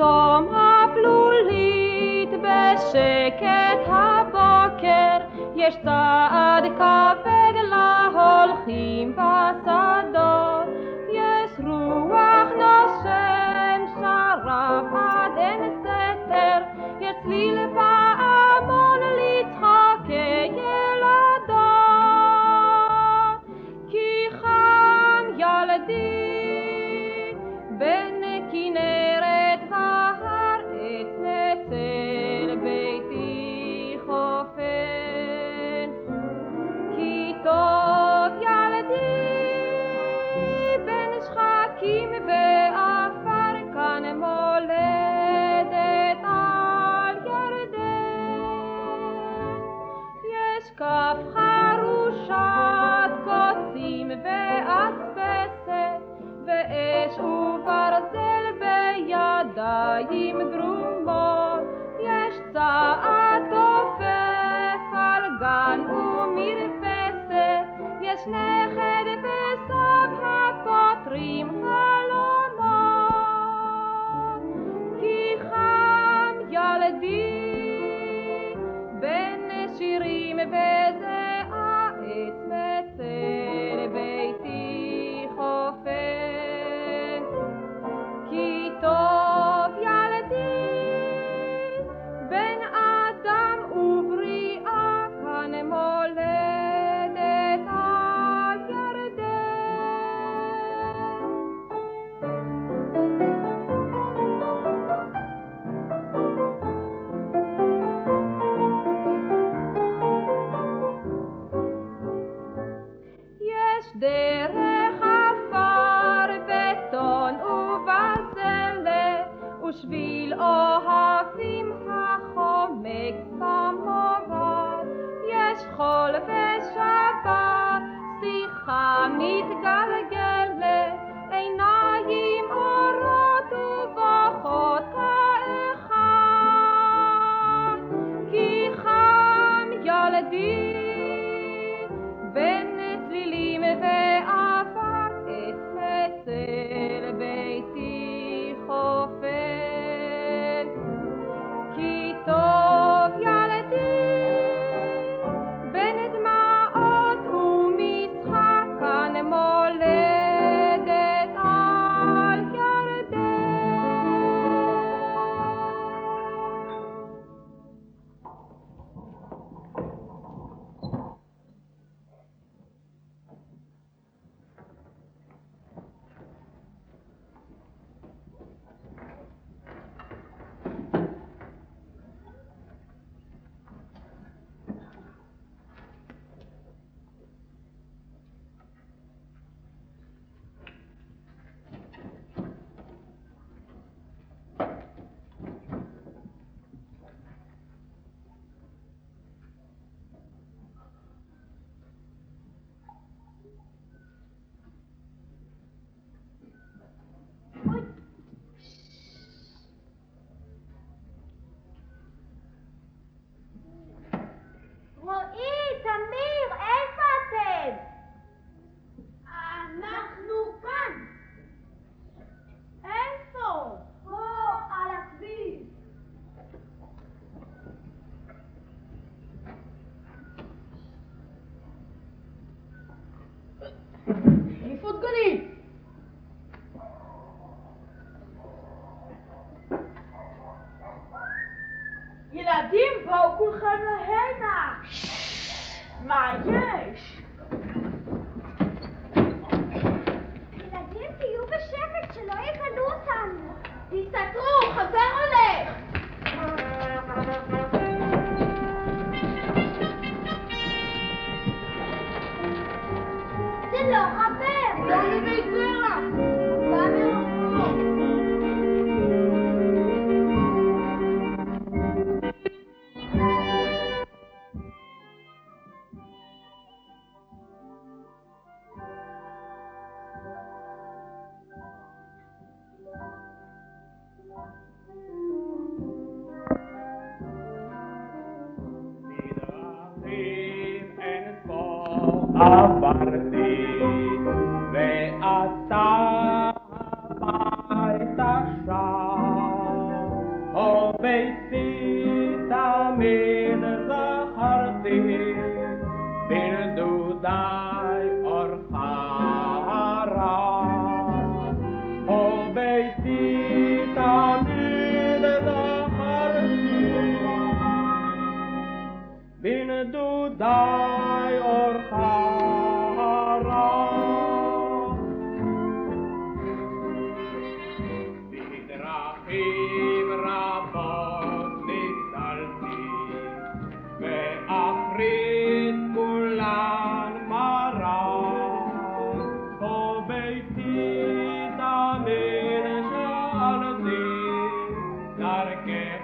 תום אפלולית בשקט הבוקר, יש צעד כבד להולכים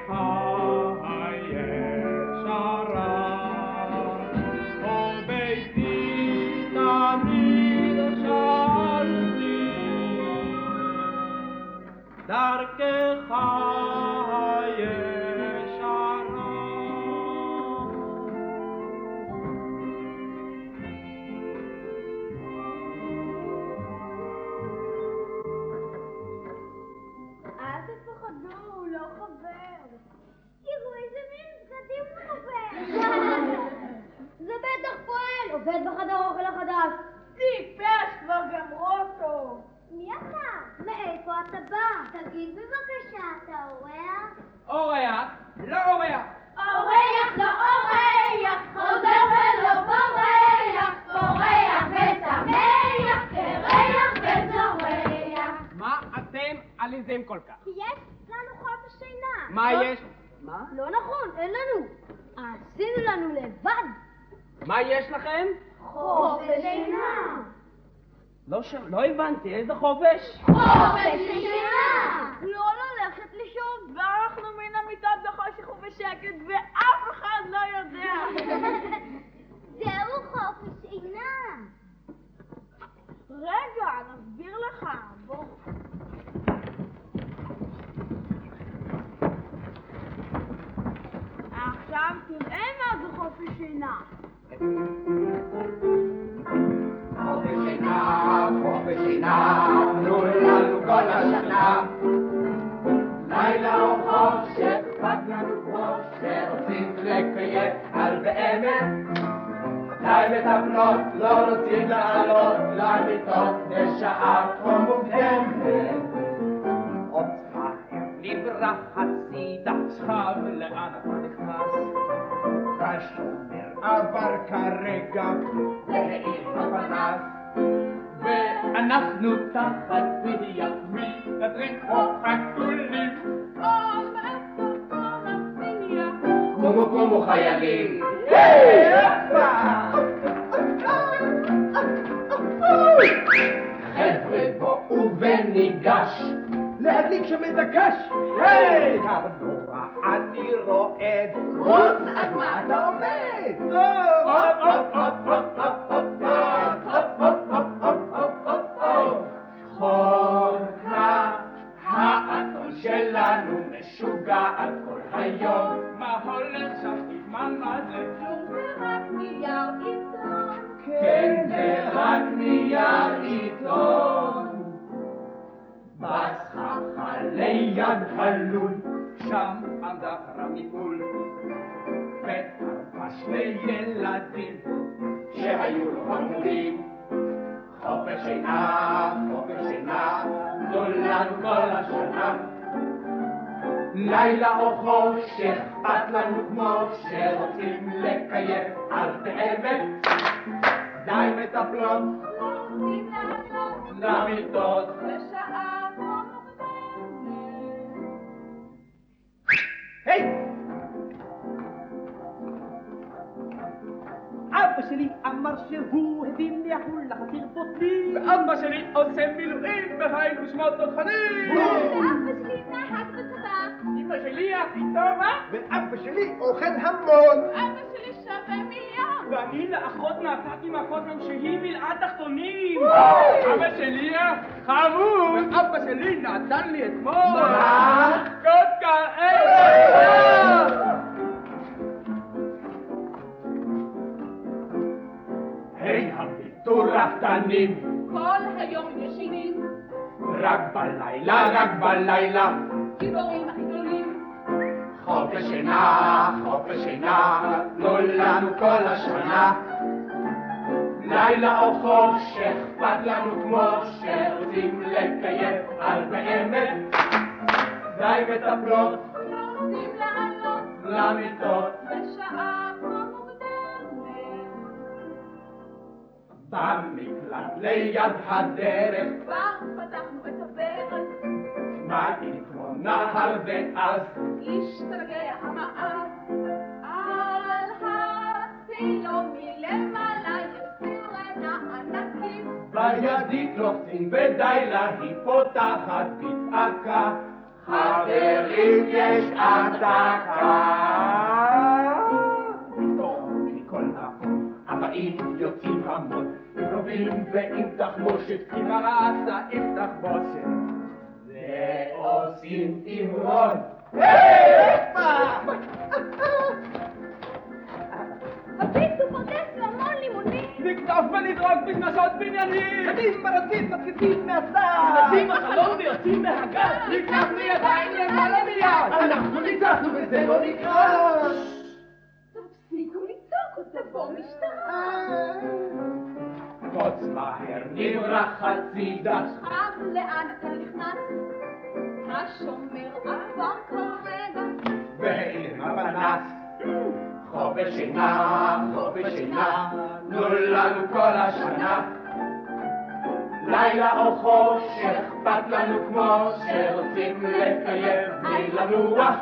heart. como como חיילים. חבר'ה בואו וניגש להדליק שם את הקש. היי! תרנורה, אני רועד. רוץ, אז מה אתה עומד? טוב, עוד, עוד, משוגעת כל היום מה הולך שם בזמן מה זה? כן זה רק נייר עיתון בסככה ליד הלול, שם עמדה חרה ממול, ותרפה שני ילדים שהיו לו חמודים. חופש שינה, חופש שינה, לנו כל השנה. לילה או חושך, אכפת לנו כמו שרוצים לקיים, אז באמת, די מטפלות למיטות. היי! אבא שלי אמר שהוא הביא לי החול לחציר בוטלי ואבא שלי עושה מילואים בחיים ושמות תותחנים ואבא שלי נהג בצבא. אמא שלי הכי טובה ואבא שלי אוכל המון. אבא שלי שווה מיליון. ואני לאחות מכות גם שהיא מילאה תחתונים אבא שלי חמוד ואבא שלי נתן לי אתמול מה? קודקה איזה היי הביטור רפתנים, כל היום ישנים, רק בלילה, רק בלילה. גיבורים הכי גדולים, חופש שינה, חופש שינה, תנו לנו כל השנה. לילה או חושך, אכפת לנו כמו שרוצים לקיים על באמת. די מטפלות רוצים לעלות למיטות, בשעה כה מוקדמת. במקלט ליד הדרך, כבר פתחנו את הברז, מים כמו נהר ואז השתגע המאס, על הצילו מלמעלה יש סירנה ענקית, בידית לוחצים ודי לה, היא פותחת בצעקה. חברים יש אזעקה. פתאום מכל מקום הבאים יוצאים המון, עם רובים ועם תחמושת, עם הרעשה עם תחבושת. ועושים תמרון. הביטו פרדס והמון לימונים. לקטוף ולזרוק בשמשות בניינים! קדימה רצים מתקיפים מהצד! נשים החלום ויוצאים מהגן! ניצחנו ידיים למעלה מיד! אנחנו ניצחנו וזה לא נקרא! תפסיקו לצעוק, תבוא משטרה. קוץ מהר נברח הצידה אז לאן אתה נכנס? השומר עבר כרגע, ועם הפנס חופש שינה, חופש שינה, תנו לנו כל השנה. לילה או חושך, אכפת לנו כמו שרוצים לקיים בלי לנוח.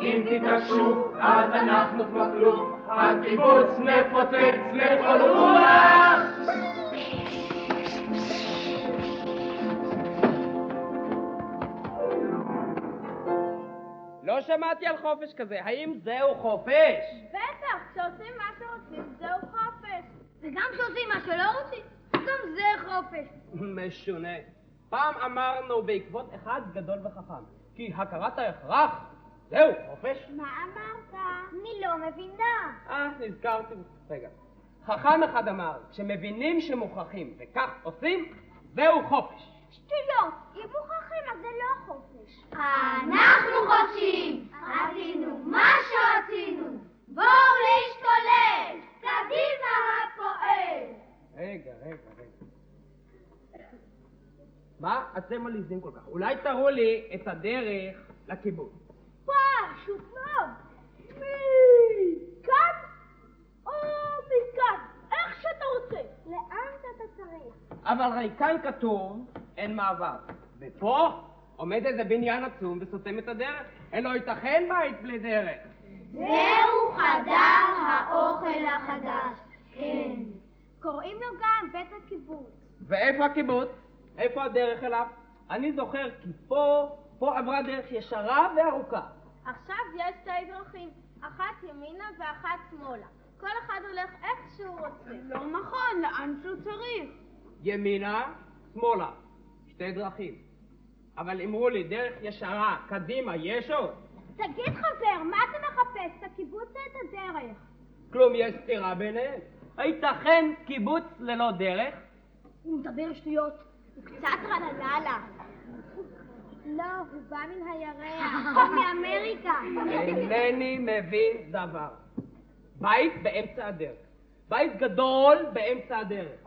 אם תתעקשו, אז אנחנו כמו כלום, הקיבוץ נפוצץ לכל רוח. לא שמעתי על חופש כזה, האם זהו חופש? בטח, כשעושים מה שרוצים זהו חופש. וגם כשעושים מה שלא רוצים, גם זה חופש. משונה. פעם אמרנו בעקבות אחד גדול וחכם, כי הכרת ההכרח זהו חופש. מה אמרת? אני לא מבינה. אה, נזכרתי. רגע. חכם אחד אמר, כשמבינים שמוכרחים וכך עושים, זהו חופש. שטויות, אם מוכרחים אז זה לא חופש. אנחנו חופשיים, עשינו מה שרצינו. בואו להשתולל, קדימה הפועל. רגע, רגע, רגע. מה אתם מלעיזים כל כך? אולי תראו לי את הדרך לקיבוץ. פשוט מאוד. מכאן או מכאן, איך שאתה רוצה. לאן שאתה צריך. אבל הרי כאן כתוב אין מעבר. ופה עומד איזה בניין עצום וסותם את הדרך. אין לו ייתכן בית בלי דרך. זהו חדר האוכל החדש. כן. קוראים לו גם בית הקיבוץ. ואיפה הקיבוץ? איפה הדרך אליו? אני זוכר כי פה, פה עברה דרך ישרה וארוכה. עכשיו יש שתי דרכים, אחת ימינה ואחת שמאלה. כל אחד הולך איך שהוא רוצה. לא נכון, לאן שהוא צריך. ימינה, שמאלה. שתי דרכים. אבל אמרו לי, דרך ישרה, קדימה, יש עוד? תגיד חבר, מה אתה מחפש? את הקיבוץ או את הדרך? כלום יש סתירה ביניהם. הייתכן קיבוץ ללא דרך? הוא מדבר שטויות. הוא קצת רלללה. לא, הוא בא מן הירח. או מאמריקה. אינני מבין דבר. בית באמצע הדרך. בית גדול באמצע הדרך.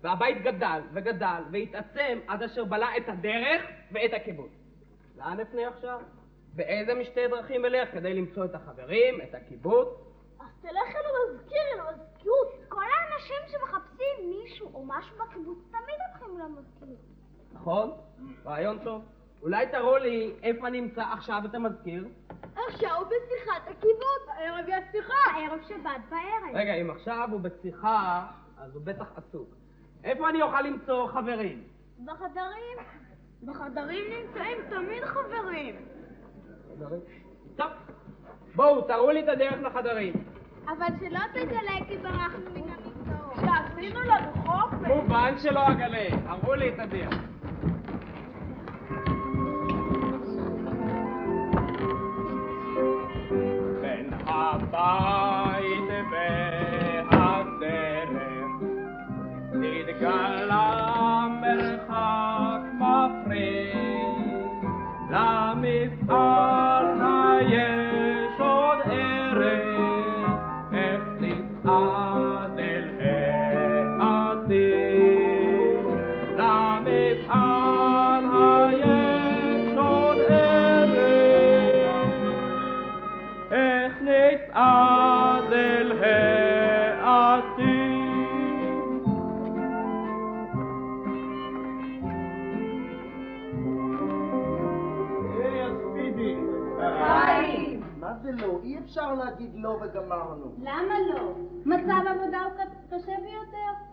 והבית גדל וגדל והתעצם עד אשר בלע את הדרך ואת הקיבוץ. לאן אפנה עכשיו? באיזה משתי דרכים אלך כדי למצוא את החברים, את הקיבוץ? אז תלך אל המזכיר, אל המזכירות. כל האנשים שמחפשים מישהו או משהו בקיבוץ תמיד הולכים למזכירות. נכון? רעיון טוב. אולי תראו לי איפה נמצא עכשיו את המזכיר? עכשיו הוא בשיחת הקיבוץ. הערב יש שיחה. הערב שבת בערב. רגע, אם עכשיו הוא בשיחה, אז הוא בטח עסוק. איפה אני אוכל למצוא חברים? בחדרים. בחדרים נמצאים תמיד חברים. טוב, בואו, תראו לי את הדרך לחדרים. אבל שלא תגלה כי ברחנו מן המקצועות. שעשינו לנו חופש. מובן שלא אגלה, הראו לי את הדרך.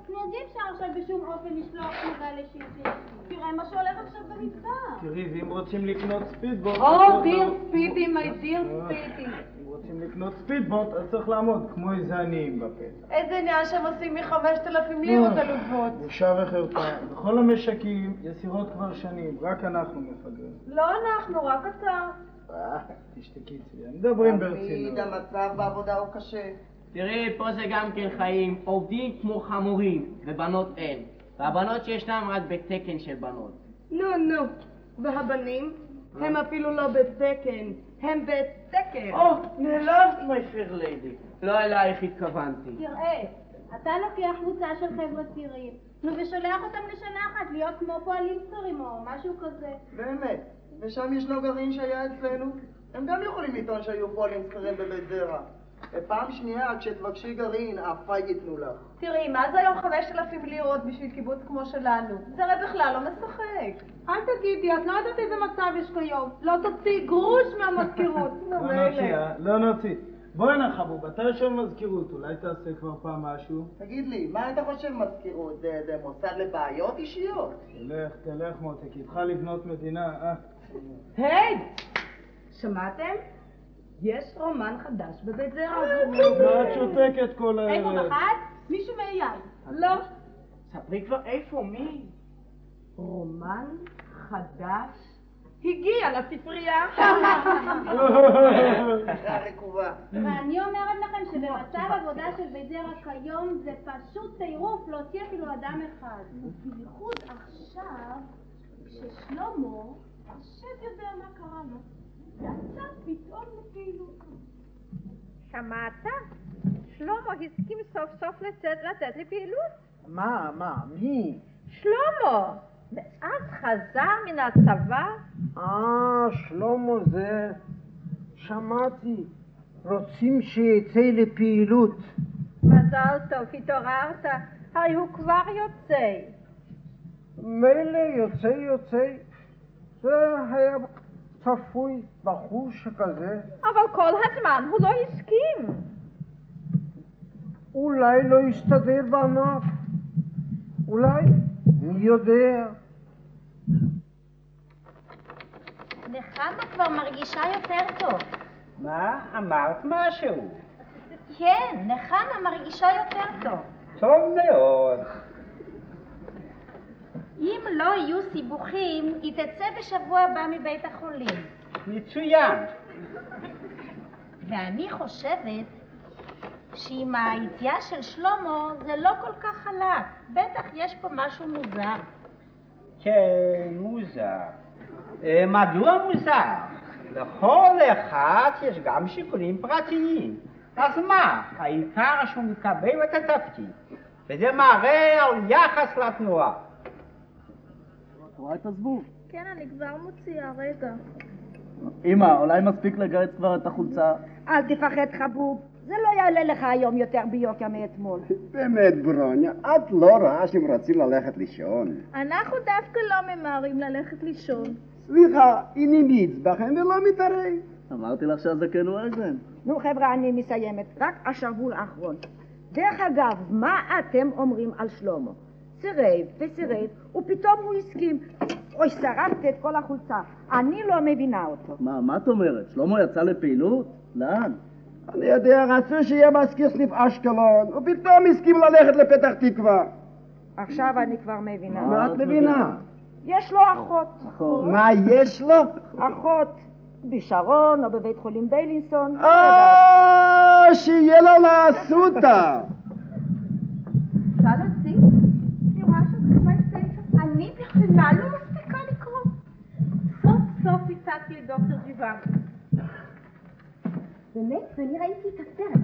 אז אי אפשר עכשיו בשום אופן לשלוח תשובה. תראה מה שהולך עכשיו במדבר. תראי, ואם רוצים לקנות ספידבוט... או, דיר ספידי, מי דיר ספידי. אם רוצים לקנות ספידבוט, אז צריך לעמוד כמו איזה עניים בפתח. איזה עניין שהם עושים מחמשת אלפים לירות עלובות. בושה וחרפה. בכל המשקים יש סירות כבר שנים, רק אנחנו מפגרים. לא אנחנו, רק אתה. אה, תשתקי מדברים ברצינות. המצב בעבודה הוא קשה. תראי, פה זה גם כן חיים, עובדים כמו חמורים, ובנות אין. והבנות שישנם רק בתקן של בנות. נו, נו. והבנים? הם אפילו לא בתקן, הם בתקן. או, נעלבת, my fair lady. לא אלייך התכוונתי. תראה, אתה לוקח קבוצה של חבר'ה צעירים, נו, ושולח אותם לשנה אחת להיות כמו פועלים צעירים או משהו כזה. באמת. ושם ישנו גרעין שהיה אצלנו. הם גם יכולים לטעון שהיו פועלים שכירים בבית זרע. ופעם שנייה, כשתבקשי גרעין, אפה ייתנו לך. תראי, מה זה היום חמשת אלפים לירות בשביל קיבוץ כמו שלנו? זה הרי בכלל לא משחק. אל תגידי, את לא יודעת איזה מצב יש כיום. לא תוציא גרוש מהמזכירות. נו, לא נוציא, אה? לא נוציא. בואי נא חבוב, אתה יושב במזכירות, אולי תעשה כבר פעם משהו? תגיד לי, מה אתה חושב מזכירות? זה, זה מוסד לבעיות אישיות? תלך, תלך מותק, איתך לבנות מדינה, אה? היי! שמעתם? יש רומן חדש בבית זרע. מה את שותקת כל איפה הערב? מח"ט? מישהו מאייל. לא. ספרי כבר איפה, מי? רומן חדש הגיע לספרייה. ואני אומרת לכם שבמצב עבודה של בית זרע כיום זה פשוט טירוף להוציא אפילו אדם אחד. בייחוד עכשיו, כששלמה, השד יודע מה קרה לו, יצא פתאום לפעילות. שמעת? שלמה הסכים סוף סוף לצאת, לצאת לפעילות. מה, מה, מי? שלמה! ואז חזר מן הצבא, אה, שלמה זה... שמעתי. רוצים שיצא לפעילות. מזל טוב, התעוררת, הרי הוא כבר יוצא. מילא יוצא יוצא. זה היה צפוי, בחור שכזה. אבל כל הזמן הוא לא הסכים. אולי לא יסתדר בענף. אולי, מי יודע. נחמה כבר מרגישה יותר טוב. מה? אמרת משהו. כן, נחמה מרגישה יותר טוב. טוב מאוד. אם לא יהיו סיבוכים, היא תצא בשבוע הבא מבית החולים. מצוין. ואני חושבת שעם היציאה של שלמה זה לא כל כך חלק. בטח יש פה משהו מוזר. כן, מוזר. אה, מדוע מוזר? לכל אחד יש גם שיקולים פרטיים. אז מה? העיקר שהוא מקבל את התפקיד. וזה מראה על יחס לתנועה. כן, אני כבר מוציאה, רגע. אמא, אולי מספיק לגרד כבר את החולצה? אל תפחד חבוב, זה לא יעלה לך היום יותר ביוקר מאתמול. באמת, ברוניה, את לא רואה שהם רוצים ללכת לישון. אנחנו דווקא לא ממהרים ללכת לישון. סליחה, היא נימיץ בכם ולא מתערב. אמרתי לך שהזקן הוא אגרן. נו חבר'ה, אני מסיימת. רק השרוול האחרון. דרך אגב, מה אתם אומרים על שלמה? סירב וסירב, ופתאום הוא הסכים. אוי, שרפת את כל החולצה. אני לא מבינה אותו. מה, מה את אומרת? שלמה יצא לפעילות? לאן? אני יודע, רצו שיהיה מזכיר סניף אשקלון, ופתאום הסכים ללכת לפתח תקווה. עכשיו אני כבר מבינה. מה את מבינה? יש לו אחות. מה יש לו? אחות בשרון או בבית חולים ביילינסון. אה, שיהיה לו לאסותא. אפשר להוציא? אני רואה שזה כבר ספר. בכלל לא מספיקה לקרוא. סוף סוף הצעתי את דוקטור ג'יוואן. באמת, ואני ראיתי את הסרט.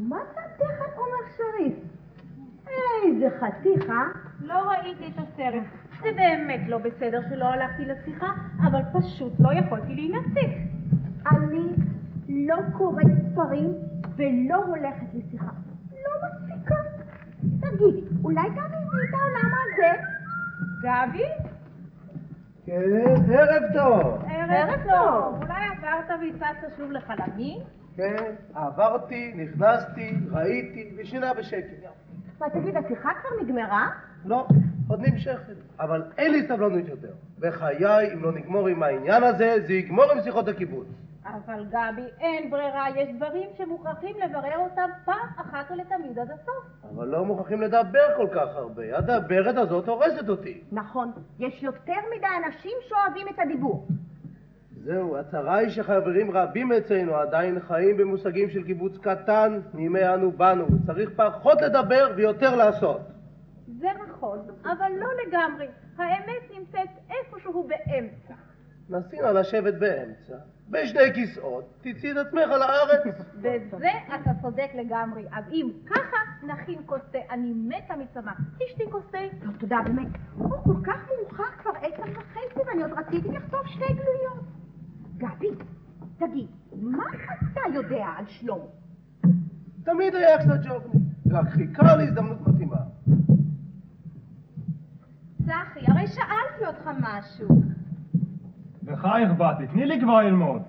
מה דעתך על עומר שריף? איזה חתיך, אה? לא ראיתי את הסרט. זה באמת לא בסדר שלא הלכתי לשיחה, אבל פשוט לא יכולתי להינתק. אני לא קוראת ספרים ולא הולכת לשיחה. לא מספיקה. אולי גבי הביא את העולם הזה? גבי? כן, ערב טוב. ערב טוב. אולי עברת והצעת שוב לחלמי? כן, עברתי, נכנסתי, ראיתי, ושינה בשקט. מה, תגיד, השיחה כבר נגמרה? לא, עוד נמשכת. אבל אין לי סבלנות יותר. בחיי, אם לא נגמור עם העניין הזה, זה יגמור עם שיחות הקיבוץ. אבל גבי, אין ברירה, יש דברים שמוכרחים לברר אותם פעם אחת ולתמיד עד הסוף. אבל לא מוכרחים לדבר כל כך הרבה. הדברת הזאת הורסת אותי. נכון, יש יותר מדי אנשים שאוהבים את הדיבור. זהו, הצרה היא שחברים רבים אצלנו עדיין חיים במושגים של קיבוץ קטן מימי אנו באנו. צריך פחות לדבר ויותר לעשות. זה נכון, אבל לא לגמרי. האמת נמצאת איפשהו באמצע. נסי נא לשבת באמצע, בשני כיסאות, תצאי את עצמך על הארץ. בזה אתה צודק לגמרי. אז אם ככה, נכין כוס תה. אני מתה מצמא. תשתי כוס תה. לא, תודה, באמת. הוא כל כך מאוחר כבר עשר וחצי, ואני עוד רציתי לכתוב שתי גלויות. גבי, תגיד, מה אתה יודע על שלמה? תמיד היה קצת ג'ובני, רק חיכה להזדמנות מתאימה. צחי, הרי שאלתי אותך משהו. בחייך באתי, תני לי כבר ללמוד.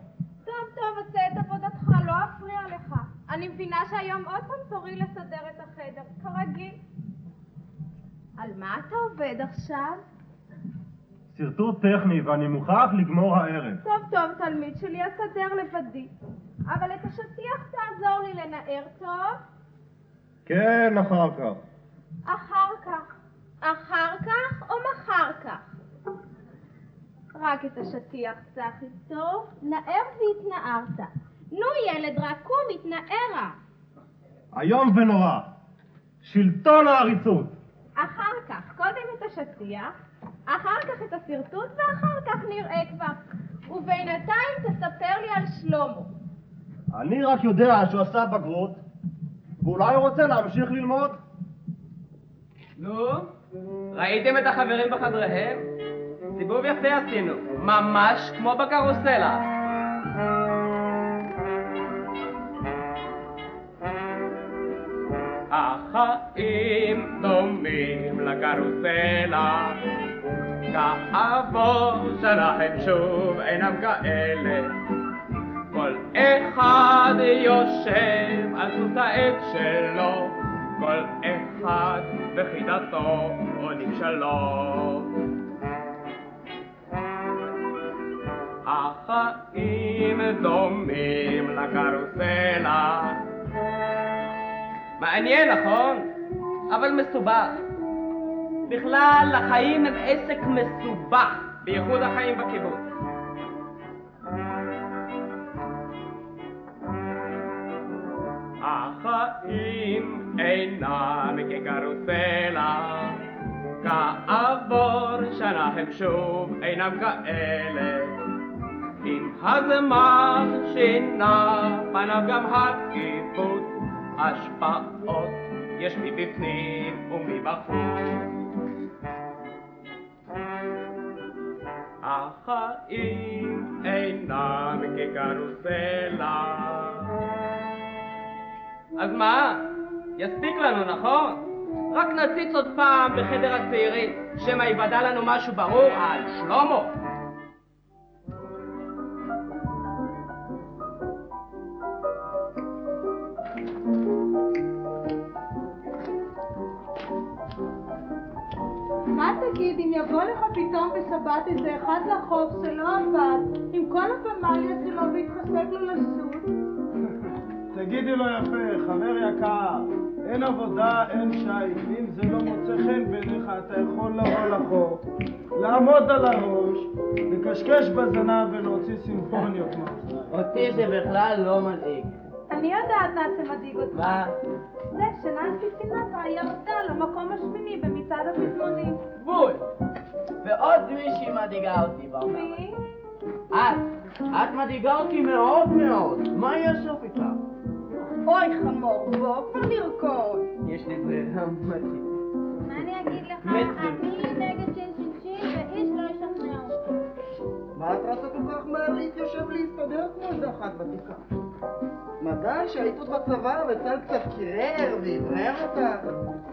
טוב, טוב, עשה את עבודתך, לא אפריע לך. אני מבינה שהיום עוד פעם תורי לסדר את החדר, כרגיל. על מה אתה עובד עכשיו? שרטוט טכני ואני מוכרח לגמור הערב. טוב, טוב, תלמיד שלי, אסדר לבדי. אבל את השטיח תעזור לי לנער, טוב? כן, אחר כך. אחר כך. אחר כך או מחר כך? רק את השטיח, צחי, טוב? נער והתנערת. נו, ילד, רק קום, התנערה. איום ונורא. שלטון העריצות. אחר כך, קודם את השטיח, אחר כך את השרטוט, ואחר כך נראה כבר. ובינתיים תספר לי על שלמה. אני רק יודע שהוא עשה בגרות, ואולי הוא רוצה להמשיך ללמוד. נו, ראיתם את החברים בחדריהם? סיבוב יפה עשינו, ממש כמו בקרוסלה. החיים דומים לקרוסלה, כעבור שנה הם שוב אינם כאלה. כל אחד יושב על סוס העט שלו, כל אחד בחידתו עונים שלום. החיים דומים לקרוסלה. מעניין, נכון? אבל מסובך. בכלל, החיים הם עסק מסובך, בייחוד החיים בקיבוץ. החיים אינם כקרוסלה, כעבור שנה הם שוב אינם כאלה. הזמן שינה פניו גם הקיבוץ, השפעות יש מבפנים ומבחוץ. החיים אינם כקרוסלה. אז מה? יספיק לנו, נכון? רק נציץ עוד פעם בחדר הצעירים, שמא יוודע לנו משהו ברור על שלמה. מה תגיד אם יבוא לך פתאום בשבת איזה אחד לחוף שלא עבד עם כל הפמליה שלו ויתחשק לו לשוט? תגידי לו יפה, חבר יקר, אין עבודה, אין שי. אם זה לא מוצא חן בעיניך, אתה יכול לבוא לחוף, לעמוד על הראש, לקשקש בזנב ולהוציא סימפוניות מהאוזניים. אותי זה בכלל לא מדאיג. אני יודעת מה שמדאיג אותך. מה? זה שננסי סינטרה ירדה למקום השמיני במצעד הפזמונים. בול. ועוד מישהי מדאיגה אותי בעולם. מי? את. את מדאיגה אותי מאוד מאוד. מה יהיה הסוף איתך? אוי חמור, בוא כבר לרקוד. יש לי ברירה. מה אני אגיד לך? אני נגד שין שין שין ואיש לא ישכנע אותי. מה את רצה כל כך מהר להתיישב להסתדר כמו איזה אחת ותיקה? מזל שהיית עוד בצבא וצה"ל קצת קירר ואוורר אותך.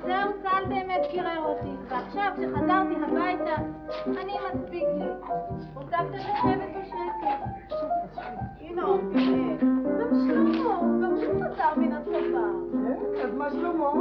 זהו צה"ל באמת קירר אותי, ועכשיו כשחזרתי הביתה, אני מספיק לי. רוצה קצת לשבת בשקט. הנה, באמת. גם שלמה, גם הוא חזר מן הצבא. אז מה? שלמה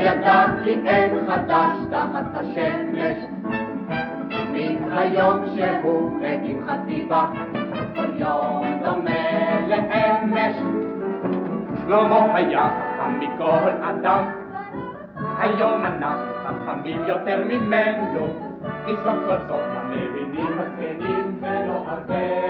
כבר ידע כי אין חדש תחת השמש. מן היום שהוא הקים חטיבה, כל יום דומה לאמש. שלמה היה חכם מכל אדם, היום אנחנו חכמים יותר ממנו, כי סוף כל סוף המבינים הזקנים ולא הרבה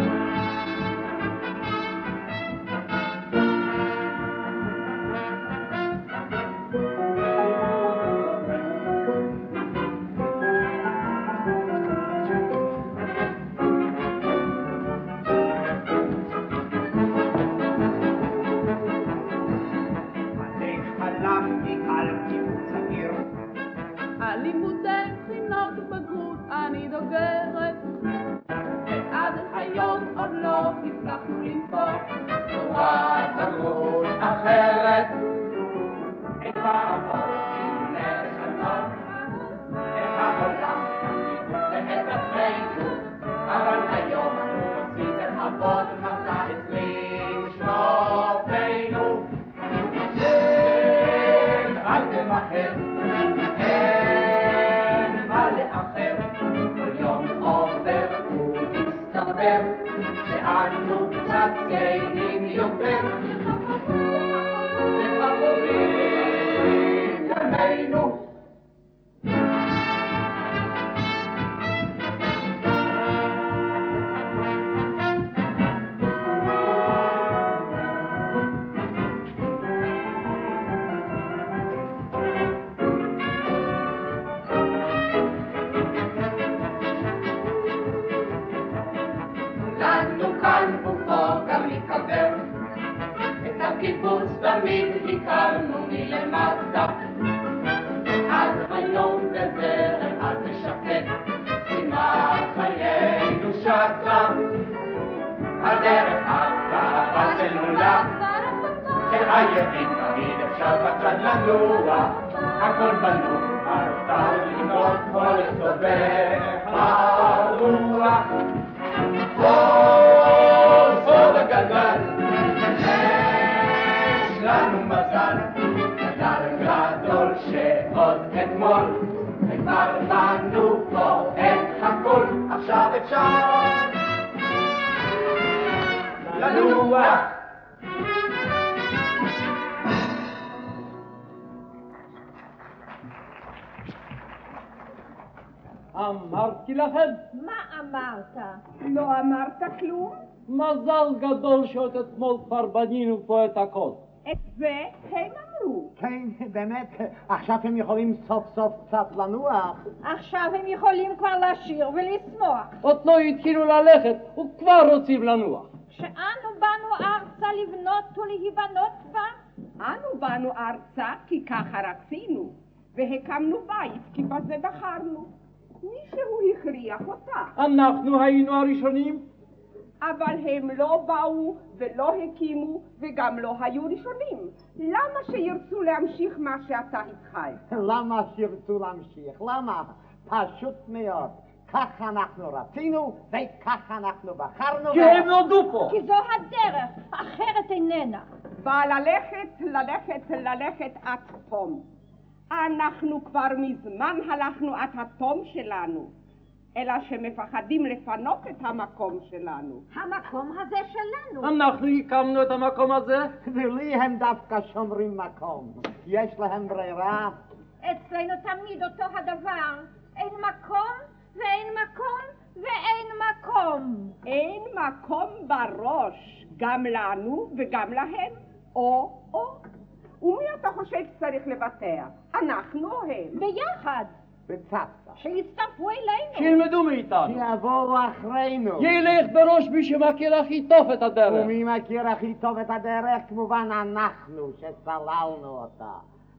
לכם, מה אמרת? לא אמרת כלום? מזל גדול שעוד אתמול כבר בנינו פה את הכל. את זה הם אמרו. כן, באמת, עכשיו הם יכולים סוף סוף קצת לנוח. עכשיו הם יכולים כבר לשיר ולשמוח. עוד לא התחילו ללכת, וכבר רוצים לנוח. כשאנו באנו ארצה לבנות ולהיבנות בה, אנו באנו ארצה כי ככה רצינו, והקמנו בית כי בזה בחרנו. מישהו הכריח אותה, אנחנו היינו הראשונים, אבל הם לא באו ולא הקימו וגם לא היו ראשונים. למה שירצו להמשיך מה שאתה התחלת? למה שירצו להמשיך? למה? פשוט מאוד. כך אנחנו רצינו, וכך אנחנו בחרנו. כי הם נולדו פה. כי זו הדרך, אחרת איננה. בא ללכת, ללכת, ללכת עד תום. אנחנו כבר מזמן הלכנו עד התום שלנו. אלא שמפחדים לפנות את המקום שלנו. המקום הזה שלנו. אנחנו הקמנו את המקום הזה? ולי הם דווקא שומרים מקום. יש להם ברירה. אצלנו תמיד אותו הדבר. אין מקום ואין מקום ואין מקום. אין מקום בראש, גם לנו וגם להם, או-או. ומי אתה חושב שצריך לבטח? אנחנו או הם? ביחד. בצוותא. שיצטרפו אלינו. שילמדו מאיתנו. שיבואו אחרינו. ילך בראש מי שמכיר הכי טוב את הדרך. ומי מכיר הכי טוב את הדרך? כמובן אנחנו, שסללנו אותה.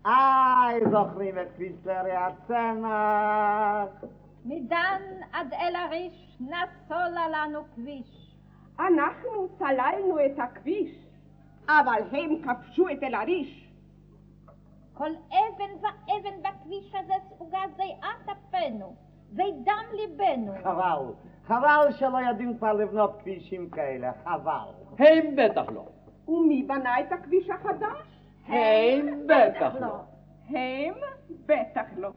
איי, זוכרים את לרי הצמח. מדן עד אל הריש נסולה לנו כביש. אנחנו סללנו את הכביש, אבל הם כבשו את אל-עריש. כל אבן ואבן בכביש הזה ספוגה זיעת אפינו ודם ליבנו. חבל, חבל שלא יודעים כבר לבנות כבישים כאלה, חבל. הם בטח לא. ומי בנה את הכביש החדש? הם בטח לא. הם בטח לא.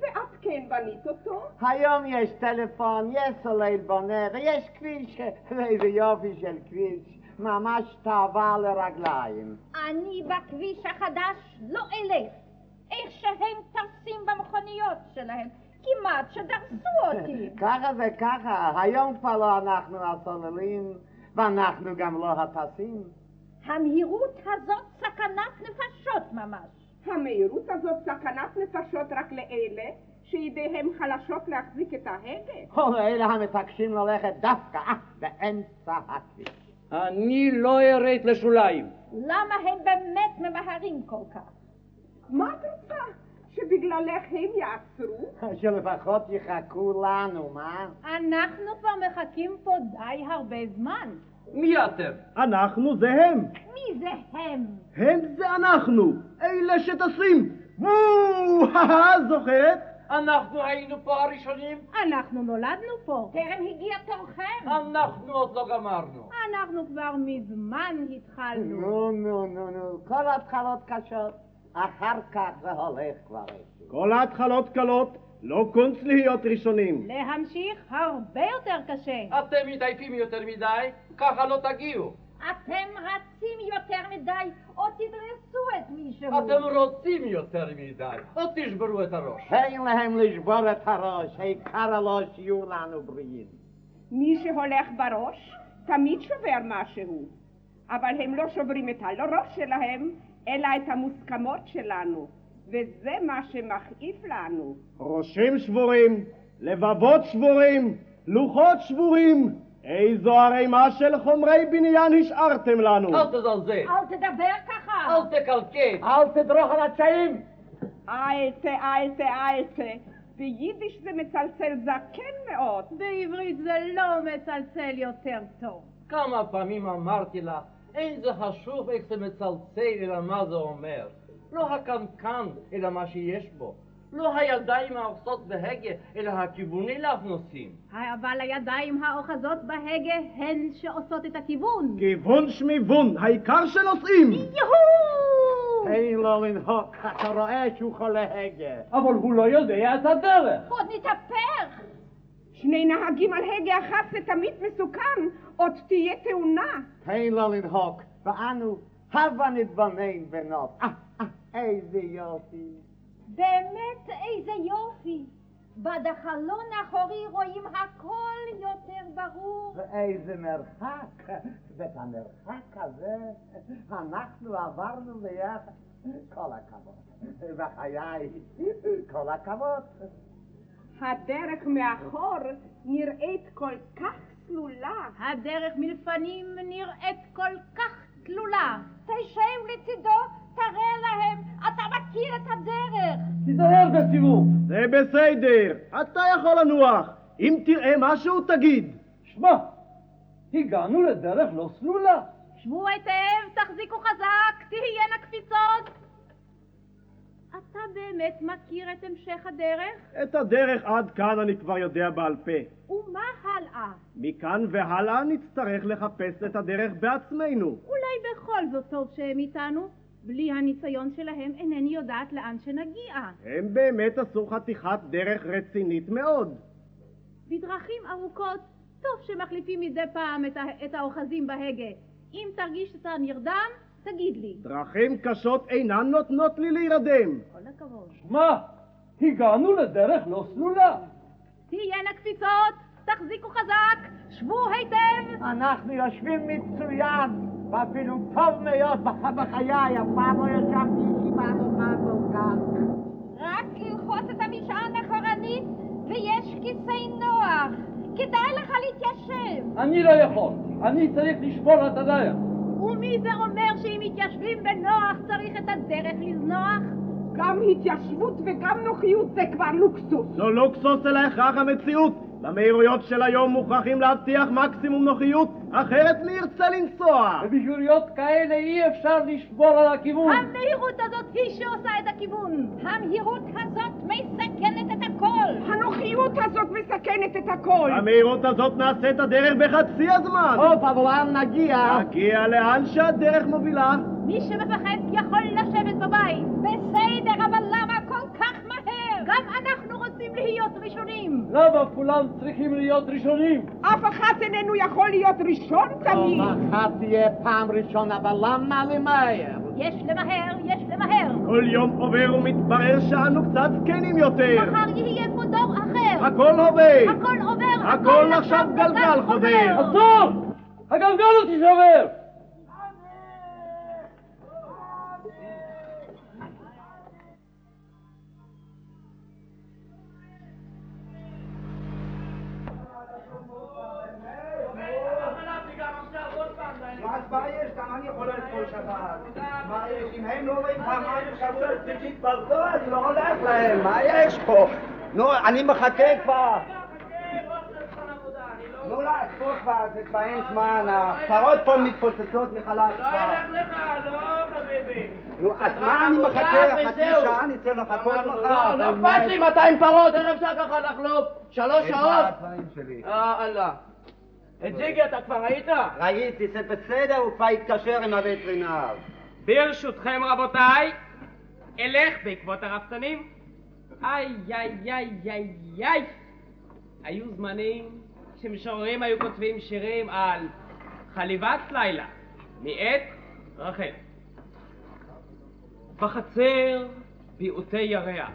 ואת כן בנית אותו? היום יש טלפון, יש סולל בונה, ויש כביש, איזה יופי של כביש, ממש תאווה לרגליים. אני בכביש החדש לא אלך. איך שהם טסים במכוניות שלהם. כמעט שדרסו אותי. ככה זה ככה, היום כבר לא אנחנו הסוללים, ואנחנו גם לא הטסים. המהירות הזאת סכנת נפשות ממש. המהירות הזאת סכנת נפשות רק לאלה שידיהם חלשות להחזיק את ההגה. או אלה המתעקשים ללכת דווקא באמצע הכביש. אני לא ארד לשוליים. למה הם באמת ממהרים כל כך? מה את רוצה? שבגללך הם יעצרו? שלפחות יחכו לנו, מה? אנחנו כבר מחכים פה די הרבה זמן. מי אתם? אנחנו זה הם. מי זה הם? הם זה אנחנו. אלה שטסים. וואו, זוכרת? אנחנו היינו פה הראשונים? אנחנו נולדנו פה. טרם הגיע תורכם. אנחנו עוד לא גמרנו. אנחנו כבר מזמן התחלנו. נו, נו, נו, נו, כל התחלות קשות, אחר כך זה הולך כבר. כל ההתחלות קלות, לא קונץ להיות ראשונים. להמשיך הרבה יותר קשה. אתם מתעייפים יותר מדי, ככה לא תגיעו. אתם רצים יותר מדי, או תדרסו את מישהו. אתם רוצים יותר מדי, או תשברו את הראש. אין להם לשבור את הראש, העיקר לא שיהיו לנו בריאים. מי שהולך בראש תמיד שובר משהו, אבל הם לא שוברים את הראש שלהם, אלא את המוסכמות שלנו, וזה מה שמכעיף לנו. ראשים שבורים, לבבות שבורים, לוחות שבורים. איזו ערימה של חומרי בניין השארתם לנו. אל תזלזל, אל תדבר ככה. אל תקלקל. אל תדרוך על הצעים! אלטה, אלטה, אלטה. ביידיש זה מצלצל זקן מאוד. בעברית זה לא מצלצל יותר טוב. כמה פעמים אמרתי לה, אין זה חשוב איך זה מצלצל, אלא מה זה אומר. לא הקנקן, אלא מה שיש בו. לא הידיים האוחזות בהגה, אלא הכיווני לאף נושאים. אבל הידיים האוחזות בהגה הן שעושות את הכיוון. כיוון שמיוון, העיקר שנוסעים. יהוא! תן לו לנהוג, אתה רואה שהוא חולה הגה. אבל הוא לא יודע את הדרך. עוד נתהפך. שני נהגים על הגה אחת זה תמיד מסוכן, עוד תהיה תאונה. תן לו לנהוג, ואנו הבה נתבונן בנות. אה, אה, איזה יופי. באמת איזה יופי. בד החלון האחורי רואים הכל יותר ברור. ואיזה מרחק, ואת המרחק הזה אנחנו עברנו ביחד. כל הכבוד. בחיי, כל הכבוד. הדרך מאחור נראית כל כך סלולה. הדרך מלפנים נראית כל כך תלולה. תשב לצידו, תראה להם, אתה מכיר את הדרך. תיזהר בסיבוב. זה בסדר, אתה יכול לנוח. אם תראה משהו תגיד. שמע, הגענו לדרך לא סלולה. שבו היטב, תחזיקו חזק, תהיינה קפיצות. אתה באמת מכיר את המשך הדרך? את הדרך עד כאן אני כבר יודע בעל פה. ומה הלאה? מכאן והלאה נצטרך לחפש את הדרך בעצמנו. אולי בכל זאת טוב שהם איתנו? בלי הניסיון שלהם אינני יודעת לאן שנגיע. הם באמת עשו חתיכת דרך רצינית מאוד. בדרכים ארוכות, טוב שמחליפים מדי פעם את, ה- את האוחזים בהגה. אם תרגיש שאתה נרדם, תגיד לי. דרכים קשות אינן נותנות לי להירדם. כל הכבוד. מה? הגענו לדרך לא סלולה. תהיינה קפיצות, תחזיקו חזק, שבו היטב. אנחנו יושבים מצוין, ואפילו טוב מאוד בח- בחיי, אף פעם לא ישבתי ישיבה נוחה כל כך. רק ללחוץ את המשען אחורנית, ויש כיסא נוח. כדאי לך להתיישב. אני לא יכול, אני צריך לשבור את הדרך. ומי זה אומר שאם מתיישבים בנוח צריך את הדרך לזנוח? גם התיישבות וגם נוחיות זה כבר לוקסוס. לא לוקסוס אלא הכרח המציאות. במהירויות של היום מוכרחים להבטיח מקסימום נוחיות, אחרת מי ירצה לנסוע? ובשביל כאלה אי אפשר לשבור על הכיוון. המהירות הזאת היא שעושה את הכיוון. המהירות הזאת מסכנת את הכל. הנוחיות הזאת מסכנת את הכל. במהירות הזאת נעשה את הדרך בחצי הזמן. טוב, אבל לאן נגיע? נגיע לאן שהדרך מובילה. מי שמפחד יכול לשבת בבית. בסדר, אבל למה כל כך מהר? גם אנחנו רוצים להיות ראשונים. למה כולם צריכים להיות ראשונים? אף אחד איננו יכול להיות ראשון תמיד. פעם אחת תהיה פעם ראשונה, אבל למה למהר? יש למהר, יש למהר. כל יום עובר ומתברר שאנו קצת זקנים יותר. מחר יהיה פה דור אחר. הכל הווה. הכל עובר. הכל עכשיו גלגל חוזר. עצור! הגלגל אותי שובר! אז מה יש? גם אני יכול ללכת כל שבת. מה יש? אם הם לא רואים פעמיים בשבוע להתפרצו, אז לא הולך להם. מה יש פה? נו, אני מחכה כבר. נו, לעצור כבר, זה כבר אין זמן. הפרות פה מתפוצצות מחלב כבר. לא, חביבי. נו, אז מה אני מחכה? חצי שעה אני צריך לחכות מחר. לא אכפת לי 200 פרות, איך אפשר ככה לחלוב? שלוש שעות? אה, אללה. את זיגי אתה כבר ראית? ראיתי, זה בסדר, הוא כבר התקשר עם הווטרינר. ברשותכם רבותיי, אלך בעקבות הרפתנים. איי, איי, איי, איי, איי. היו זמנים שמשוררים היו כותבים שירים על חליבת לילה, מאת רחל. בחצר ביעוטי ירח,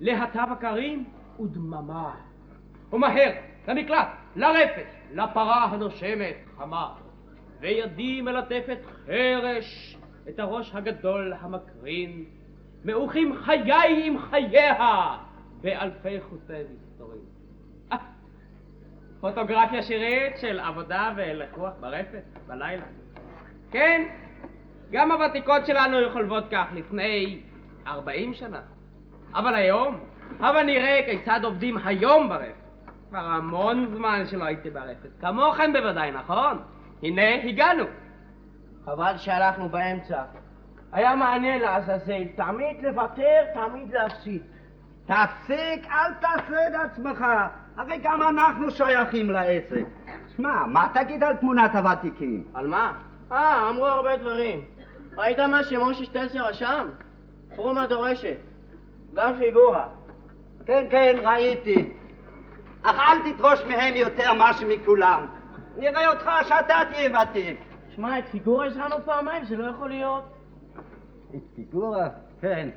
להטה בקרים ודממה. ומהר, למקלט, לרפת, לפרה הנושמת חמה. וידי מלטפת חרש את הראש הגדול המקרין. מעוכים חיי עם חייה באלפי חוטי מסתורים. אה, פוטוגרפיה שירית של עבודה והלך ברפת בלילה. כן, גם הוותיקות שלנו היו חולבות כך לפני 40 שנה. אבל היום, הבה נראה כיצד עובדים היום ברפת. כבר המון זמן שלא הייתי ברפת. כמוכם בוודאי, נכון? הנה, הגענו. חבל שהלכנו באמצע. היה מעניין לעזאזל, תמיד לוותר, תמיד להפסיד. תפסיק, אל תעשה עצמך. הרי גם אנחנו שייכים לעסק. שמע, מה תגיד על תמונת הוותיקים? על מה? אה, אמרו הרבה דברים. ראית מה שמשה שטלצר רשם? פרומה דורשת. גם פיגורה. כן, כן, ראיתי. אך אל תדרוש מהם יותר משהו מכולם. נראה אותך שאתה תהיה ותיק. שמע, את פיגורה הזרענו פעמיים, זה לא יכול להיות. את פיגורה? כן.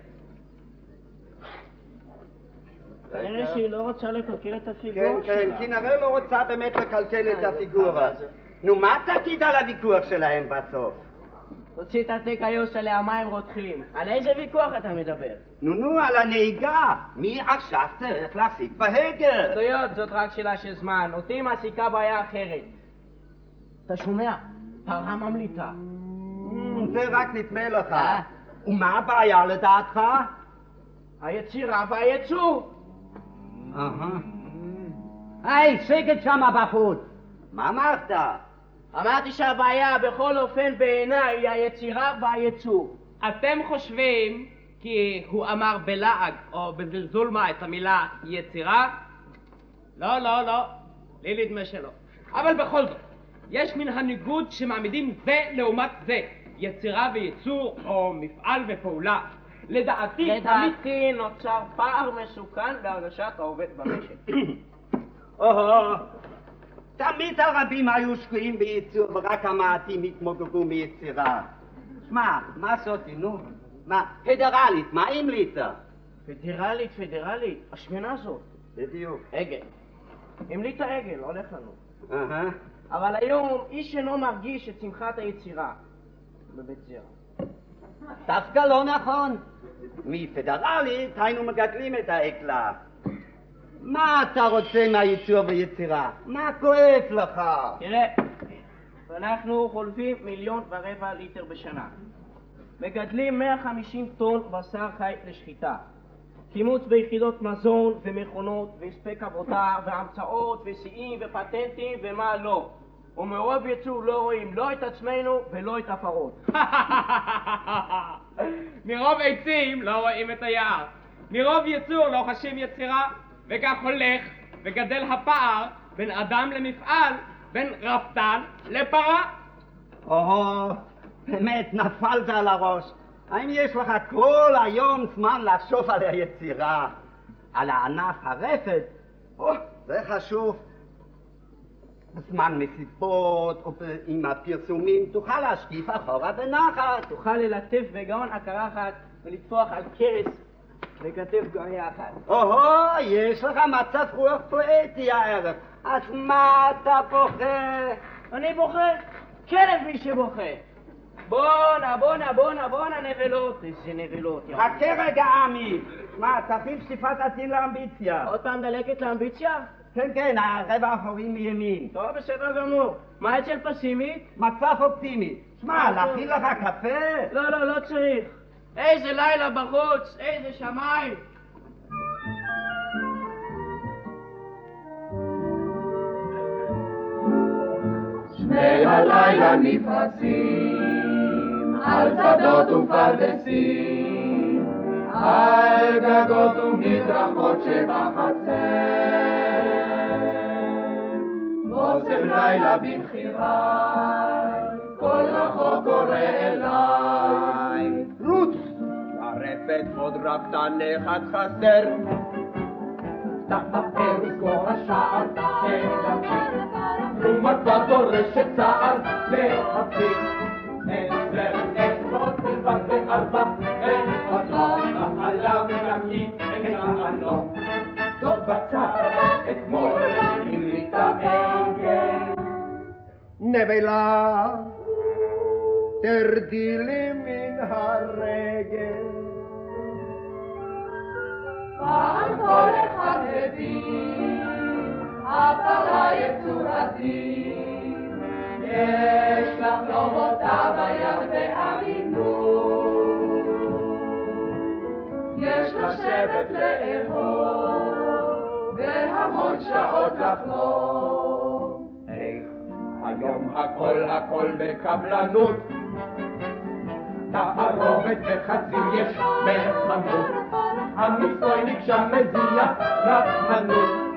כנראה שהיא לא רוצה לקלקל את כן, הפיגורה כן, שלה. כנראה לא רוצה באמת לקלקל את הפיגורה. נו, מה תגיד על הוויכוח שלהם בסוף? תוציא את התיק היוס עליה מים רותחים. על איזה ויכוח אתה מדבר? נו, נו, על הנהיגה. מי עכשיו צריך להחזיק בהגה? שטויות, זאת רק שאלה של זמן. אותי מעסיקה בעיה אחרת. אתה שומע? פרה ממליטה. זה רק נדמה לך. ומה הבעיה לדעתך? היצירה והייצור. אהה. היי, שקט שמה בחוץ. מה אמרת? אמרתי שהבעיה בכל אופן בעיניי היא היצירה והייצור. אתם חושבים כי הוא אמר בלעג או בזלזול מה את המילה יצירה? לא, לא, לא. לי נדמה שלא. אבל בכל זאת, יש מן הניגוד שמעמידים זה לעומת זה. יצירה וייצור או מפעל ופעולה. לדעתי, לדעתי נוצר פער מסוכן בהרגשת העובד במשק. תמיד הרבים היו שקועים ביצור ורק המעטים התמוגגו מיצירה. שמע, מה סוטי, נו? מה, פדרלית, מה המליצה? פדרלית, פדרלית, השמנה הזאת. בדיוק. עגל. המליצה עגל, הולך לנו. אהה. אבל היום איש אינו מרגיש את שמחת היצירה בבית זרע. דווקא לא נכון. מפדרלית היינו מגדלים את האקלח. מה אתה רוצה מהייצור ויצירה? מה כואב לך? תראה, אנחנו חולבים מיליון ורבע ליטר בשנה. מגדלים 150 טון בשר חי לשחיטה. קימוץ ביחידות מזון ומכונות והספק עבודה והמצאות ושיאים ופטנטים ומה לא. ומרוב יצור לא רואים לא את עצמנו ולא את הפרות. מרוב עצים לא רואים את היער. מרוב יצור לא חשים יצירה, וכך הולך וגדל הפער בין אדם למפעל, בין רפתן לפרה. או, באמת, נפלת על הראש. האם יש לך כל היום זמן לחשוב על היצירה? על הענף הרפת? או, זה חשוב. בזמן מסיבות או עם הפרסומים תוכל להשקיף אחורה בנחת. תוכל ללטף בגאון הקרחת ולטפוח על קרס וכתף גאוני אחת. או-הו, יש לך מצב רוח פואטי הערב. אז מה אתה בוכה? אני בוכה? כלב מי שבוכה. בואנה, בואנה, בואנה, בואנה נבלות. איזה נבלות. חכה רגע, עמי. מה, תפעיל שטיפת עתין לאמביציה. עוד פעם דלקת לאמביציה? כן, כן, הרבע האחורי מימין. טוב, בסדר גמור. מה אצל פסימית? מצב אופטימי. שמע, להכין לך קפה? לא, לא, לא צריך. איזה לילה בחוץ, איזה שמיים. שמי הלילה נפרסים על שדות ופרדסים, על גגות ומדרכות שבחצר. בושם לילה בבחיריי, כל רחוק קורא אליי. רוץ! הרפת עוד רפתן אחד חסר. תחפר סגור השער, תלפי. תרומתה דורשת צער להפסיק. עשר עשרות בלבד וארבע, אין עוד לא נחלה ונקי ונענו. זאת בצד אתמול. נבלה, תרדי לי מן הרגל. פעם כל אחד הבין הפרה יצורתי, יש לחלום אותה בים באמינות. יש לשבת לאהוב, והמון שעות לחלום. איך היום הכל הכל בקבלנות, תערובת וחצים יש בחנות, המסטויניק שם מזיע רחמנות.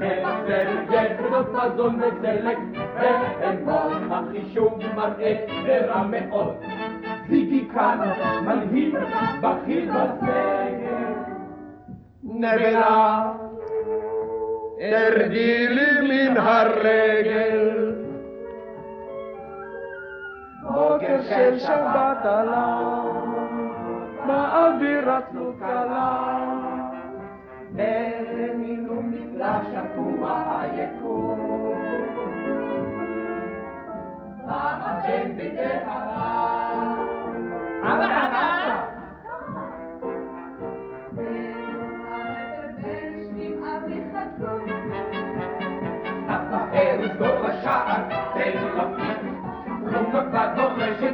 עשר יחידות מזון ודלק, ואתמול החישוב מראה רע מאוד. זיגי כאן מנהיג בכיר בסגל. נבלה, תרדי לי מן הרגל. בוקר של שבת עלה, באוויר עצלות קלה. במילום נפלא שפוע היקום. והבן בדהרה. אבא אבא!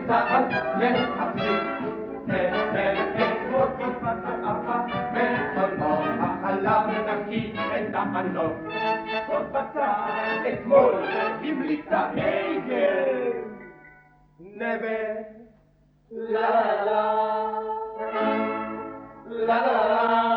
דורשת צער, להפסיק. נצל את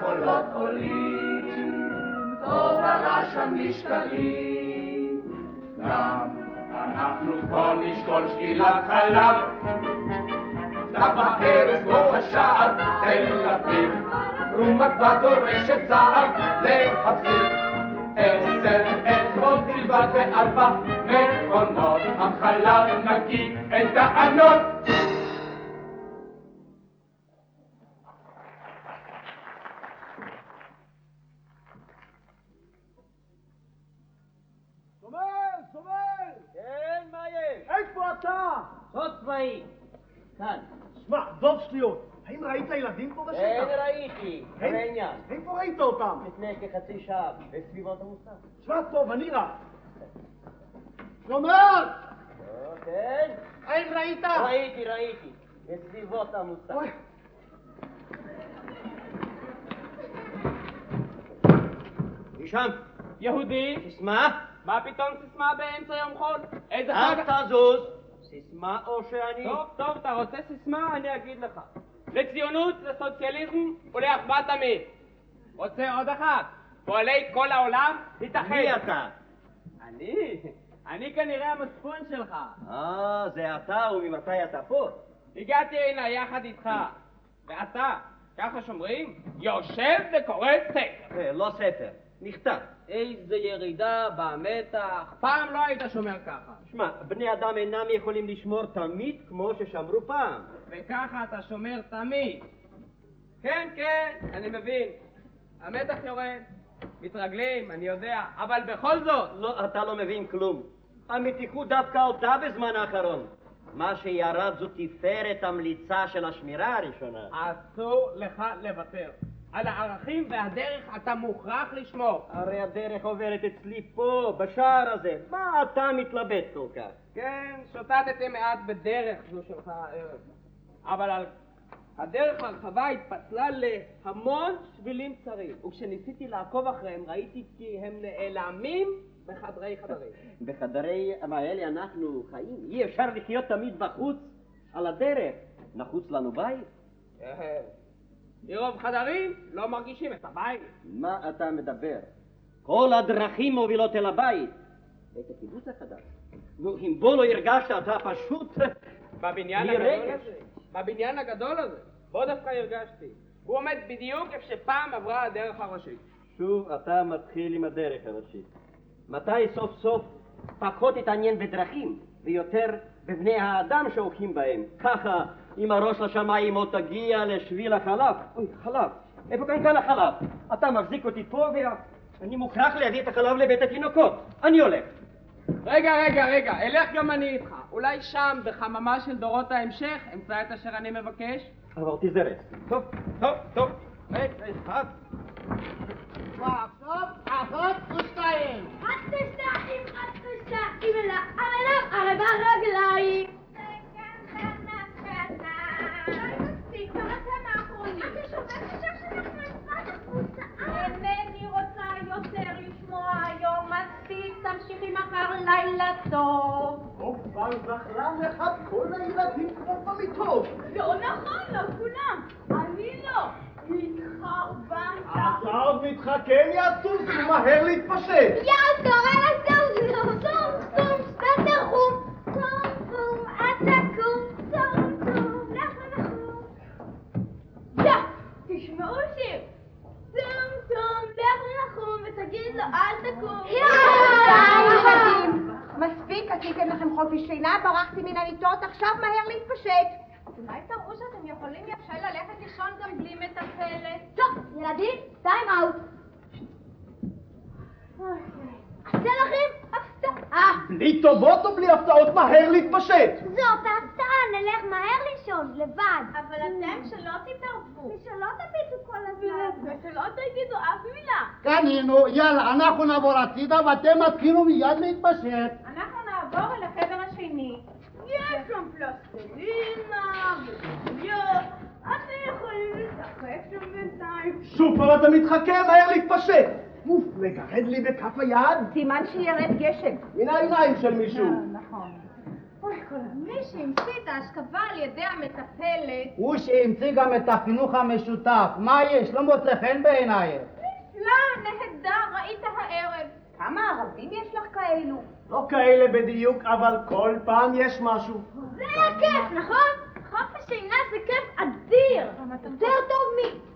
קולות עולים, תובנה שם נשקלים. גם אנחנו פה נשקול שקילת חלב. בחרס כמו השער, תל אביב. רומק בדורשת זהב להפסיק. עשר, עשר אצבעות בלבד וארבע מכונות, החלב נקי אין טענות. כן? איפה אתה? סוד צבאי. כאן. שמע, דוב שטויות, האם ראית ילדים פה בשטח? כן, ראיתי. זה אין- העניין. איפה ראית אותם? לפני כחצי שעה, בסביבות המוסף. שמע טוב, אני רע. סומל! כן? האם ראית? ראיתי, ראיתי. בסביבות המוסף. משם. יהודי? סיסמה? מה פתאום סיסמה באמצע יום חול? איזה אל חג? תזוז. סיסמה או שאני... טוב, טוב, אתה רוצה סיסמה? אני אגיד לך. לציונות, לסוציאליזם ולאחוות עמים. רוצה עוד אחת? פועלי כל העולם, להתאחד. מי אתה? אני? אני כנראה המצפון שלך. אה, זה אתה וממתי אתה פה? הגעתי הנה יחד איתך. ואתה, ככה שומרים, יושב וקורא ספר. זה לא ספר, מכתב. איזה ירידה במתח. פעם לא היית שומר ככה. שמע, בני אדם אינם יכולים לשמור תמיד כמו ששמרו פעם. וככה אתה שומר תמיד. כן, כן, אני מבין. המתח יורד, מתרגלים, אני יודע, אבל בכל זאת... לא, אתה לא מבין כלום. המתיחות דווקא עלתה בזמן האחרון. מה שירד זו תפארת המליצה של השמירה הראשונה. אסור לך לוותר. על הערכים והדרך אתה מוכרח לשמור. הרי הדרך עוברת אצלי פה, בשער הזה. מה אתה מתלבט כל כך? כן, שוטטתי מעט בדרך זו שלך הערב. אבל על הדרך הרחבה התפצלה להמון שבילים צרים. וכשניסיתי לעקוב אחריהם ראיתי כי הם נעלמים בחדרי חדרים. בחדרי האלה אנחנו חיים. אי אפשר לחיות תמיד בחוץ, על הדרך. נחוץ לנו בית? מרוב חדרים לא מרגישים את הבית. מה אתה מדבר? כל הדרכים מובילות אל הבית. את הקיבוץ החדש. נו, אם בו לא הרגשת, אתה פשוט... בבניין הגדול. הזה. בבניין הגדול הזה. בו דווקא הרגשתי. הוא עומד בדיוק איפה שפעם עברה הדרך הראשית. שוב אתה מתחיל עם הדרך הראשית. מתי סוף סוף פחות תתעניין בדרכים, ויותר בבני האדם שהולכים בהם? ככה, עם הראש לשמיים עוד תגיע לשביל החלב. אוי, חלב. איפה כאן כאן החלב? אתה מחזיק אותי פה ואני מוכרח להביא את החלב לבית התינוקות. אני הולך. רגע, רגע, רגע, אלך גם אני איתך. אולי שם, בחממה של דורות ההמשך, אמצא את אשר אני מבקש? אבל תזרז. טוב, טוב, טוב. רגע, אחד. ועכשיו אחת ושתיים. אחת ושתיים, אחת ושתיים, אל הארנב, ארבע רגליים. אינני רוצה יותר לשמוע היום, מספיק, תמשיכי מחר לילה טוב. כבר זכרם לך כל הילדים כמו במיטות. לא נכון, לא כולם. אני לא. התחרבנת. אתה עוד מתחכם יא סוס, מהר להתפשט. יא, קורא לסום, סום, סום, סום, ספטר חום. סום, סום, אל ותגיד לו, אל תקום. ילדים, מספיק, עשיתם לכם חופש שינה, ברחתי מן המיטות, עכשיו מהר להתפשט. אולי תראו שאתם יכולים יפה ללכת לישון גם בלי מטפלת. טוב, ילדים, טיים אאוט. עשה לכם הפתעה. בלי טובות או בלי הפתעות מהר להתפשט? זאת ההפתעה, נלך מהר לישון, לבד. אבל אתם שלא תתערבו. ושלא תביטו כל הזמן. ושלא תגידו אף מילה. קנינו, יאללה, אנחנו נעבור הצידה ואתם מתחילו מיד להתפשט. אנחנו נעבור אל החדר השני. יש שם פלסטלינה וחוליות. אתם יכולים לשחק שם בינתיים. שוב פעם אתה מתחכם, מהר להתפשט. אוף, מגרד לי בכף היד. סימן שירד גשם. מן העיניים של מישהו. נכון. אוי, מי שהמציא את ההשכבה על ידי המטפלת, הוא שהמציא גם את החינוך המשותף. מה יש? לא מוצא חן בעינייך. נפלא, נהדר, ראית הערב. כמה ערבים יש לך כאלו? לא כאלה בדיוק, אבל כל פעם יש משהו. זה היה כיף, נכון? חופש שינה זה כיף אדיר. יותר טוב ממאה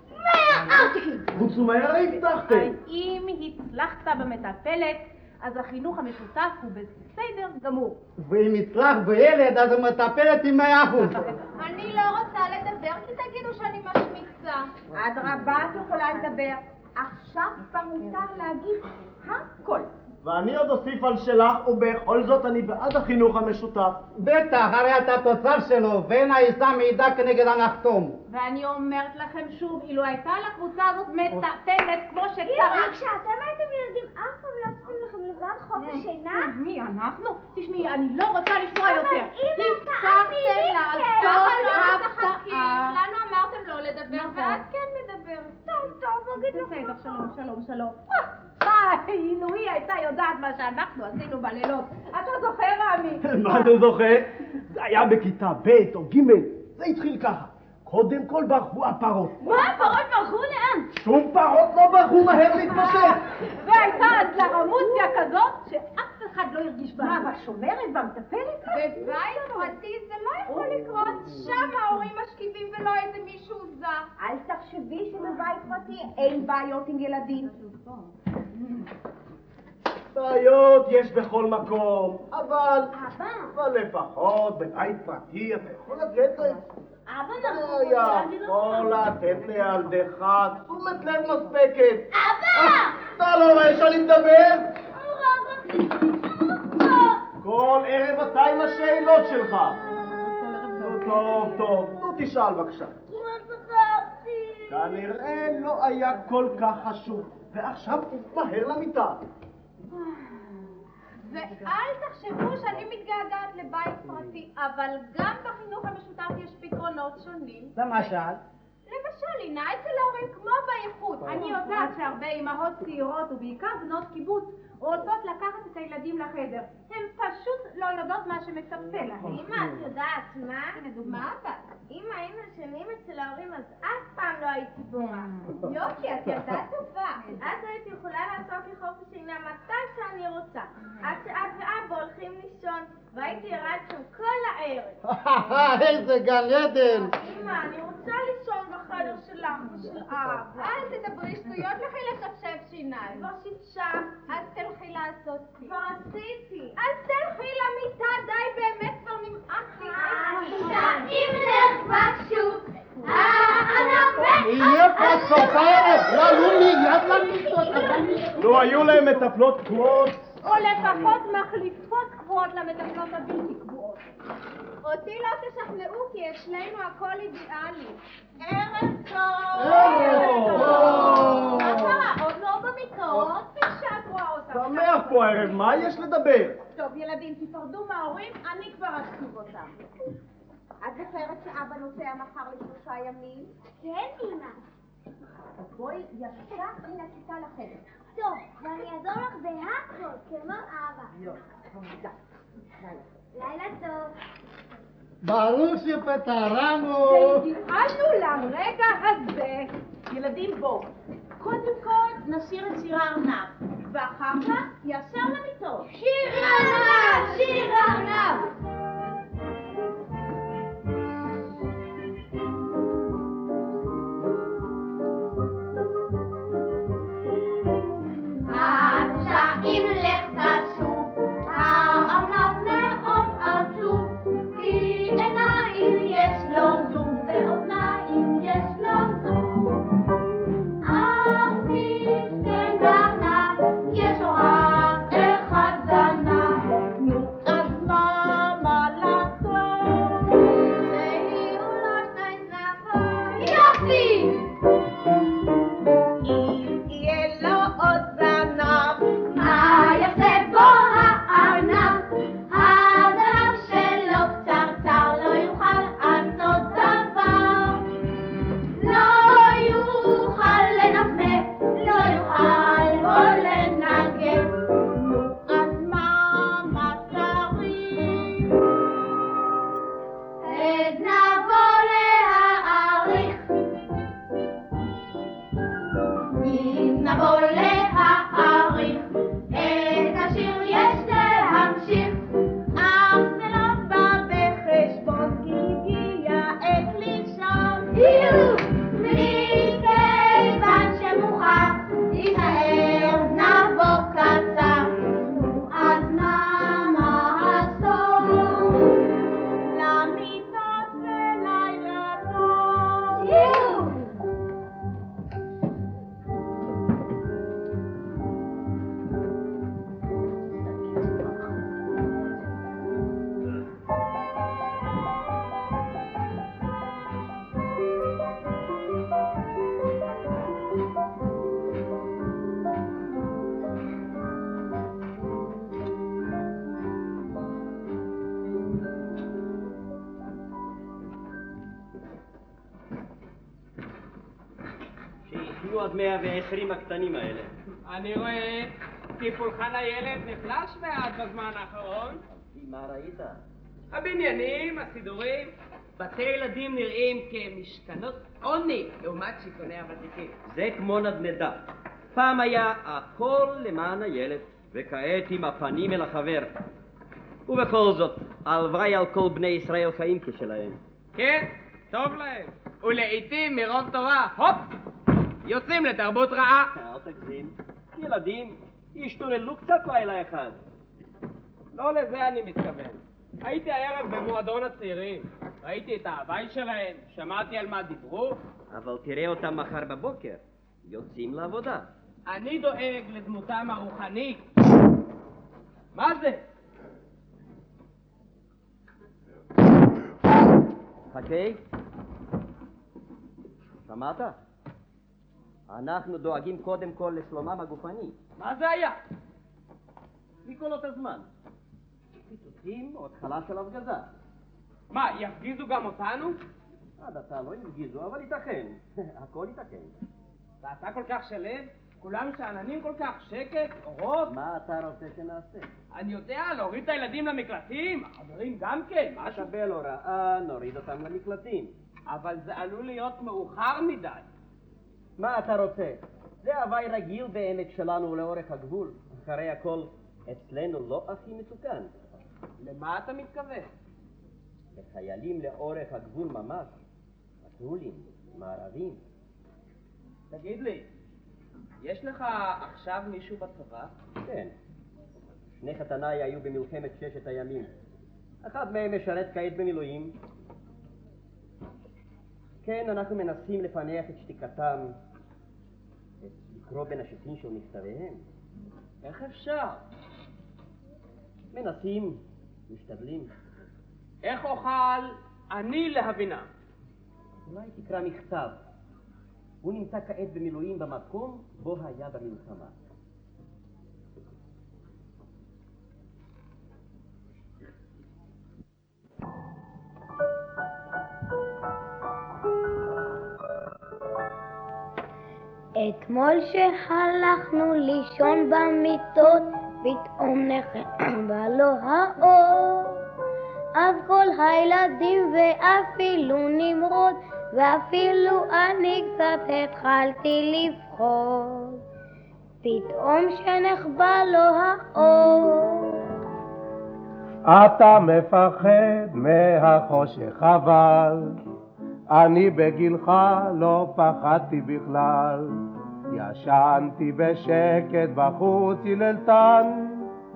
ארטיקים. חוץ ומהר הבטחתם. אם הצלחת במטפלת, אז החינוך המשותף הוא בסדר גמור. ואם יצלח בילד, אז הוא מטפלת עם מאה אחוז. אני לא רוצה לדבר כי תגידו שאני משמיצה. אדרבה, את יכולה לדבר. עכשיו כבר מותר להגיד הכל. ואני עוד אוסיף על שלך, ובכל זאת אני בעד החינוך המשותף. בטח, הרי אתה תוצר שלו, ואין העיסה מעידה כנגד הנחתום. ואני אומרת לכם שוב, אילו הייתה לקבוצה הזאת מטפלת כמו שצריך... כשאתם הייתם ילדים, אף פעם לא צריכים לכם לבד חופש שינה? מי אנחנו? תשמעי, אני לא רוצה לשמוע יותר. הבטחתם לעשות הפתעה. לנו אמרתם לא לדבר, ואת כן מדברת. טוב, טוב, אגיד לך. בסדר, שלום, שלום, שלום. אה, אילו היא הייתה יודעת מה שאנחנו עשינו בלילות. אתה זוכר, רמי? מה אתה זוכר? זה היה בכיתה ב' או ג', זה התחיל ככה. קודם כל ברחו הפרות. מה, פרות ברחו לאן? שום פרות לא ברחו מהר להתפשט. והייתה אז לרמוציה כזאת שאף אחד לא הרגיש בה. מה, בשומרת, במטפלת? בבית פרטי זה לא יכול לקרות. שם ההורים משכיבים ולא איזה מישהו זר. אל תחשבי שבבית פרטי אין בעיות עם ילדים. בעיות יש בכל מקום, אבל... אבל לפחות בבית פרטי אתה יכול לתת להם... אבא, אתה יכול לתת לילדך תשומת לב מספקת. אבא! אתה לא רואה שאני מדבר? כל ערב אתה עם השאלות שלך. טוב, טוב, נו תשאל בבקשה. כנראה לא היה כל כך חשוב, ועכשיו מהר למיטה. ואל תחשבו שאני מתגעגעת לבית פרטי, אבל גם בחינוך המשותף יש פתרונות שונים. למשל? למשל, לינה אצל ההורים כמו באיחוד. אני יודעת שהרבה אימהות צעירות, ובעיקר בנות קיבוץ, רוצות לקחת את הילדים לחדר. הן פשוט לא יודעות מה שמצפה להן. אמא, את יודעת מה? דוגמה אבל. אם היינו ישנים אצל ההורים אז אף פעם לא הייתי בורה. יופי, את ילדה טובה. אז הייתי יכולה לעשות לי חופש שינה מתי שאני רוצה. עד שאת ואבא הולכים לישון, והייתי ירד שם כל הערב. איזה גן עדן! אמא, אני רוצה לישון בחדר שלך ושל אבא. אל תדברי שטויות לכי לשפשף שיניים. כבר שיפשה, אז תלכי לעשות. כבר עשיתי. אז תלכי למיטה, די, באמת כבר נמאס לי. אם לך שוב, יהיה פה! לא, למיטות, אבל... לו היו להם מטפלות קבועות. או לפחות מחליפות קבועות למטפלות הבלתי קבועות. אותי לא תשכנעו כי אצלנו הכל אידיאלי. ערב טוב! מה קרה? עוד לא במקראות? פשט רואה אותם. שמח פה הערב, מה יש לדבר? טוב, ילדים, תיפרדו מההורים, אני כבר אשכיב אותם. את זוכרת שאבא נוסע מחר לשלושה ימים? כן, אמא. אז בואי ישר מן הכיתה לחדר. טוב, ואני אעזור לך בהכל, כמו אבא. לילה טוב. ברור שפטרנו! והגיענו לרגע הזה. ילדים, בואו. קודם כל נשיר את שיר הארנב, ואחר כך ישר למיטות. שיר ארנב! שיר הארנב מאוד עצוב, 120 הקטנים האלה. אני רואה כי פולחן הילד נחלש מעט בזמן האחרון. מה ראית? הבניינים, הסידורים, בתי ילדים נראים כמשכנות עוני לעומת שיכוני הוותיקים. זה כמו נדנדה. פעם היה הכל למען הילד, וכעת עם הפנים אל החבר. ובכל זאת, הלוואי על כל בני ישראל חיים כשלהם. כן, טוב להם. ולעיתים מרוב תורה, הופ, יוצאים לתרבות רעה. אל תגזים. ילדים השתוללו קצת לילה אחד. לא לזה אני מתכוון. הייתי הערב במועדון הצעירים. ראיתי את ההוואי שלהם, שמעתי על מה דיברו. אבל תראה אותם מחר בבוקר. יוצאים לעבודה. אני דואג לדמותם הרוחנית. מה זה? חכה. שמעת? אנחנו דואגים קודם כל לשלומם הגופני. מה זה היה? מקולות הזמן. פיצוצים או התחלה של הפגזה. מה, יפגיזו גם אותנו? עד עתה לא יפגיזו, אבל ייתכן. הכל ייתכן. ואתה כל כך שלם? כולם שאננים כל כך, שקט, אורות? מה אתה רוצה שנעשה? אני יודע, להוריד את הילדים למקלטים, החברים גם כן, משהו. נקבל הוראה, נוריד אותם למקלטים. אבל זה עלול להיות מאוחר מדי. מה אתה רוצה? זה הוואי רגיל בעמק שלנו לאורך הגבול. אחרי הכל, אצלנו לא הכי מסוכן. למה אתה מתכוון? לחיילים לאורך הגבול ממש. פטרולים, מערבים. תגיד לי, יש לך עכשיו מישהו בצבא? כן. שני חתניי היו במלחמת ששת הימים. אחד מהם משרת כעת במילואים. כן, אנחנו מנסים לפענח את שתיקתם, לקרוא בין השיטים של מכתביהם. איך אפשר? מנסים, משתדלים. איך אוכל אני להבינה? אולי תקרא מכתב. הוא נמצא כעת במילואים במקום בו היה במלחמה. אתמול שהלכנו לישון במיטות, פתאום נחבא לו האור. אז כל הילדים ואפילו נמרוד, ואפילו אני קצת התחלתי לפחוד. פתאום שנחבא לו האור. אתה מפחד מהחושך אבל אני בגילך לא פחדתי בכלל ישנתי בשקט בחוץ היללתן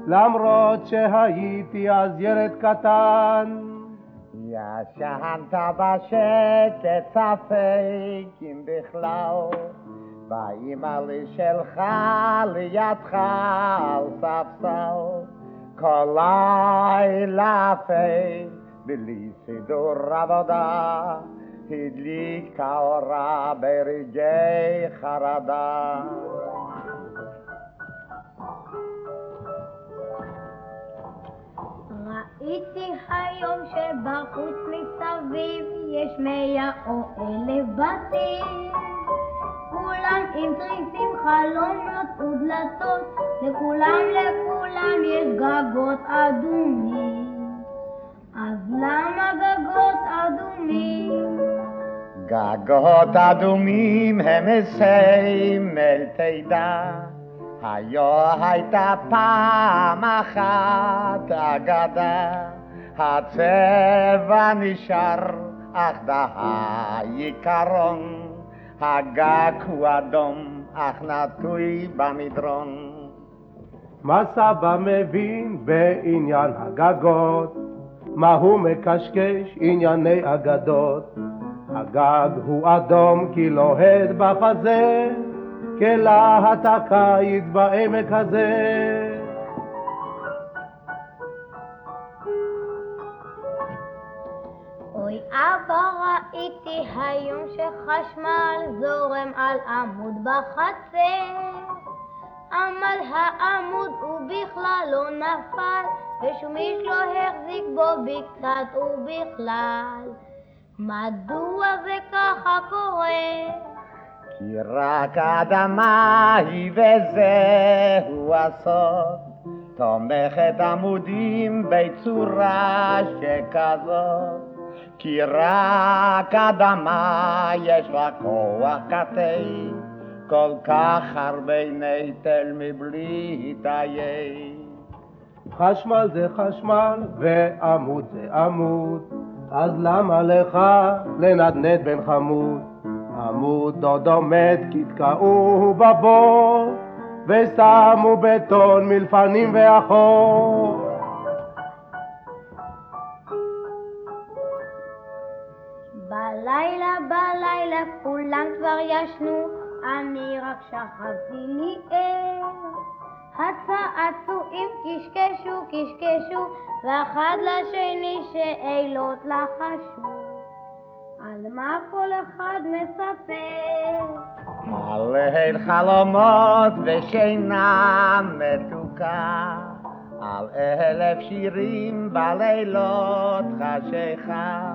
למרות שהייתי אז ילד קטן. ישנת בשקט ספק אם בכלל. באימא'לי שלך לידך על ספסל. כל לילה פי בלי סידור עבודה הדליקה אורה ברגעי חרדה. ראיתי היום שבחוץ מסביב יש מאה או אלף בתים כולם עם תריסים, חלונות ודלתות לכולם לכולם יש גגות אדומים אז למה גגות אדומים? גגות אדומים הם מסמל תדע היו הייתה פעם אחת אגדה הצבע נשאר אך דה הגג הוא אדום אך נטוי במדרון מה סבא מבין בעניין הגגות? מה הוא מקשקש ענייני אגדות? הגג הוא אדום כי לוהד בחזה, כלהט הקיץ בעמק הזה. אוי אבא ראיתי היום שחשמל זורם על עמוד בחצר אבל העמוד הוא בכלל לא נפל ושום איש לא החזיק בו בקצת ובכלל מדוע זה ככה קורה? כי רק האדמה היא וזהו הסוד, תומכת עמודים בצורה שכזאת. כי רק אדמה יש לה כוח כתף, כל כך הרבה נטל מבלי להתעייף. חשמל זה חשמל ועמוד זה עמוד, אז למה לך לנדנד בן חמוד? עמוד עוד עומד כי תקעו בבור, ושמו בטון מלפנים ואחור. בלילה בלילה כולם כבר ישנו, אני רק שכבתי לי ער. הצעצועים קשקשו קשקשו, ואחד לשני שאלות לחשו. על מה כל אחד מספר? על חלומות ושינה מתוקה, על אלף שירים בלילות חשיכה,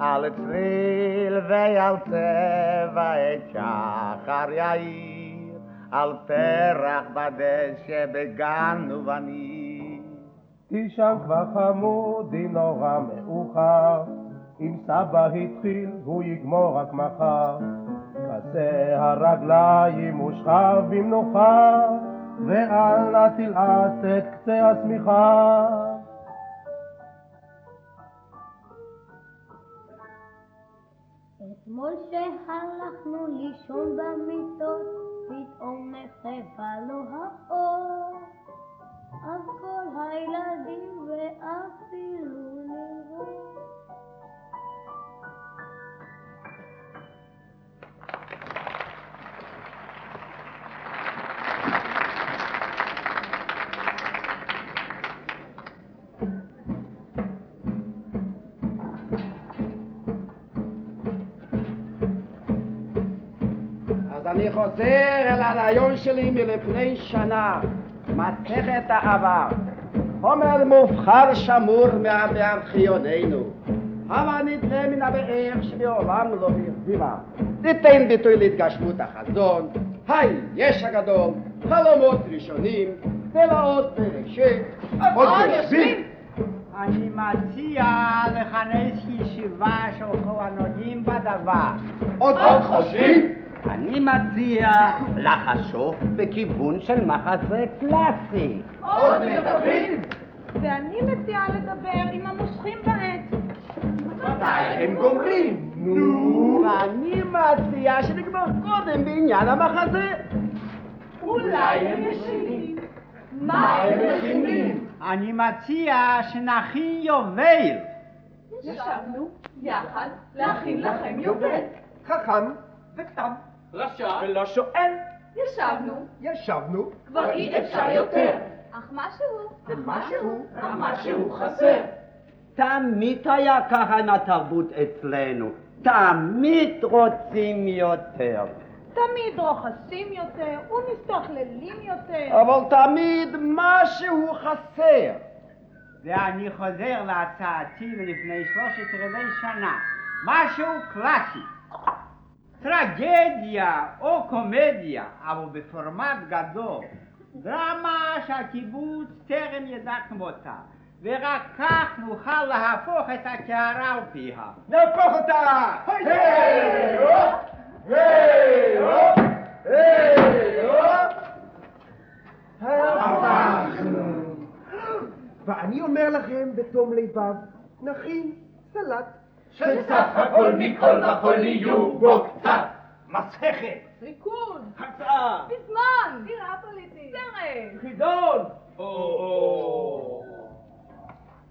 על צליל ועל צבע את שחר יאיר, על פרח בדשא בגן ובנים. תישן כבר חמודי נורא מאוחר, אם סבא התחיל הוא יגמור רק מחר. כסה הרגליים ושכב במנוחה, ואל נא תלעס את קצה השמיכה. אתמול שהלכנו לישון במיטות, פתאום נחפה לו האור. אז כל הילדים ואפילו לירון. אני חוזר אל הרעיון שלי מלפני שנה, מסכת העבר. חומר מובחר שמור מארכיוננו. הבה נדחה מן הבאר שמעולם לא הרדימה. ניתן ביטוי להתגשמות החזון, היש הגדול, חלומות ראשונים, תלאות בראשית, עוד יושבים. אני מציע לכנס ישיבה של כל הנוגעים בדבר. עוד חושבים? אני מציע לחשוב בכיוון של מחזה קלאסי. עוד מדברים? ואני מציעה לדבר עם המושכים בעץ. מתי הם גומרים? נו. ואני מציע שנגמור קודם בעניין המחזה. אולי הם ישנים. מה הם מכינים? אני מציע שנכין יובל. ישבנו יחד להכין לכם יובל. חכם ותם. רשע ולא שואל. ישבנו, ישבנו. כבר אי אפשר יותר. אך משהו, ומשהו, משהו חסר. תמיד היה ככה עם התרבות אצלנו. תמיד רוצים יותר. תמיד רוחסים יותר ומסתכללים יותר. אבל תמיד משהו חסר. ואני חוזר להצעתי מלפני שלושת רבעי שנה. משהו קלאסי. טרגדיה או קומדיה, אבל בפורמט גדול. דרמה שהקיבוץ טרם ידע כמותה, ורק כך נוכל להפוך את הקערה על פיה. נהפוך אותה! היי, הופ! היי, הופ! היי, הופ! הפכנו. ואני אומר לכם בתום לבב, נכין סלט. שסך הכל מכל וכל יהיו בו קצת. מסכת. ריקוד. הצעה. בזמן. בירה פוליטית. סרט. חידון.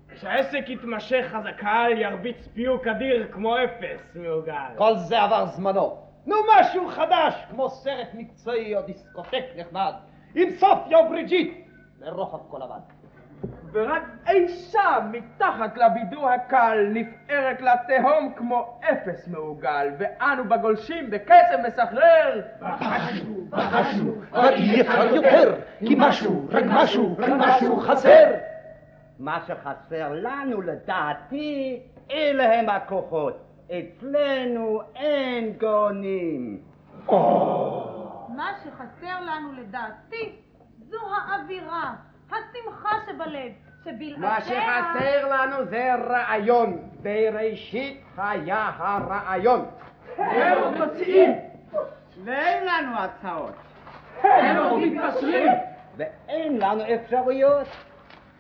כשהעסק יתמשך אז הקהל ירביץ פיוק אדיר כמו אפס מעוגל. כל זה עבר זמנו. נו משהו חדש, כמו סרט מקצועי או דיסקוטק נחמד, עם סופיה ובריג'ית, לרוחב כל הבן. ורק אי שם מתחת לבידור הקל נפערת לתהום כמו אפס מעוגל ואנו בגולשים בקסם מסחרר בחשנו, בחשנו, אבל אי אפשר יותר, כי משהו, רק משהו, רק משהו חסר. מה שחסר לנו לדעתי, אלה הם הכוחות. אצלנו אין גאונים. מה שחסר לנו לדעתי זו האווירה, השמחה שבלב, שבלעדיה... מה שחסר לנו זה רעיון. בראשית היה הרעיון. הם עוד מציעים. ואין לנו הצעות. הם עוד מתקשרים. ואין לנו אפשרויות.